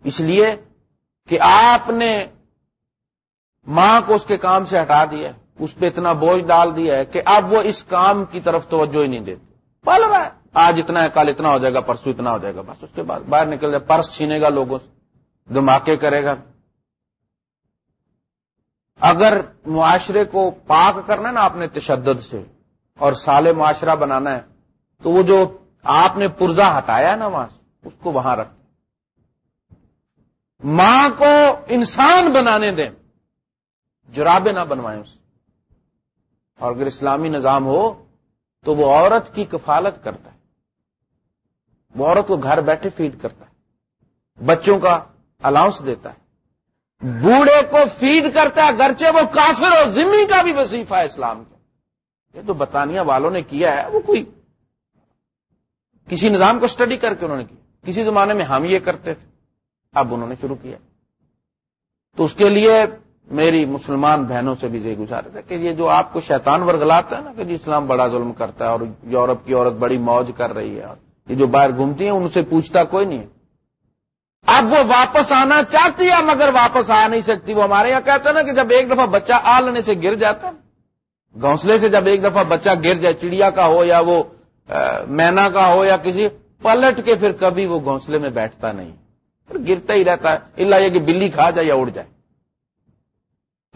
اس لیے کہ آپ نے ماں کو اس کے کام سے ہٹا دیا اس پہ اتنا بوجھ ڈال دیا ہے کہ اب وہ اس کام کی طرف توجہ ہی نہیں دیتے۔ پل رہا ہے، آج اتنا ہے، کل اتنا ہو جائے گا، پرسوں اتنا ہو جائے گا، بس اس کے بعد باہر نکل جائے، پرس چھینے گا لوگوں سے، دھماکے کرے گا۔ اگر معاشرے کو پاک کرنا ہے نا، آپ نے تشدد سے، اور سال معاشرہ بنانا ہے، تو وہ جو آپ نے پرزا ہٹایا نا وہاں سے، اس کو وہاں رکھ۔ ماں کو انسان بنانے دیں، جرابے نہ بنوائیں اسے اور اگر اسلامی نظام ہو تو وہ عورت کی کفالت کرتا ہے۔ وہ عورت کو گھر بیٹھے فیڈ کرتا ہے۔ بچوں کا الاؤنس دیتا ہے۔ بوڑھے کو فیڈ کرتا ہے گرچہ وہ کافر اور ذمی کا بھی وظیفہ ہے اسلام کا یہ تو بتانیہ والوں نے کیا ہے، وہ کوئی کسی نظام کو اسٹڈی کر کے انہوں نے کیا۔ کسی زمانے میں ہم یہ کرتے تھے، اب انہوں نے شروع کیا۔ تو اس کے لیے میری مسلمان بہنوں سے بھی یہ گزارا کہ یہ جو آپ کو شیطان ورگلاتا ہے نا کہ جی اسلام بڑا ظلم کرتا ہے اور یورپ کی عورت بڑی موج کر رہی ہے یہ جو باہر گھومتی ہیں ان سے پوچھتا کوئی نہیں اب وہ واپس آنا چاہتی ہے، مگر واپس آ نہیں سکتی۔ وہ ہمارے یہاں کہتے ہیں نا کہ جب ایک دفعہ بچہ آلنے سے گر جاتا ہے، گھونسلے سے جب ایک دفعہ بچہ گر جائے، چڑیا کا ہو یا وہ مینا کا ہو یا کسی، پلٹ کے پھر کبھی وہ گھونسلے میں بیٹھتا نہیں۔ پھر گرتا ہی رہتا ہے۔ اللہ یہ کہ بلی کھا جائے یا اڑ جائے۔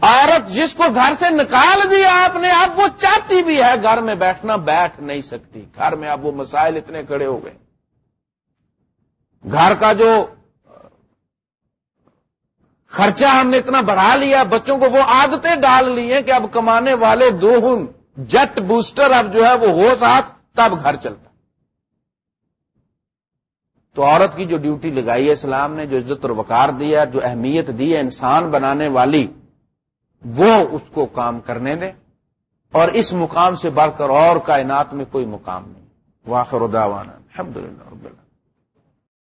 عورت جس کو گھر سے نکال دیا آپ نے، اب وہ چاہتی بھی ہے گھر میں بیٹھنا، بیٹھ نہیں سکتی۔ گھر میں اب وہ مسائل اتنے کھڑے ہو گئے۔ گھر کا جو خرچہ ہم نے اتنا بڑھا لیا، بچوں کو وہ عادتیں ڈال لی ہیں کہ اب کمانے والے دو جٹ بوسٹر اب جو ہے وہ ہو ساتھ، تب گھر چلتا۔ تو عورت کی جو ڈیوٹی لگائی ہے اسلام نے، جو عزت اور وقار دیا جو اہمیت دی ہے انسان بنانے والی وہ اس کو کام کرنے دیں اور اس مقام سے بڑھ کر اور کائنات میں کوئی مقام نہیں۔ واخر دعوانا الحمد للہ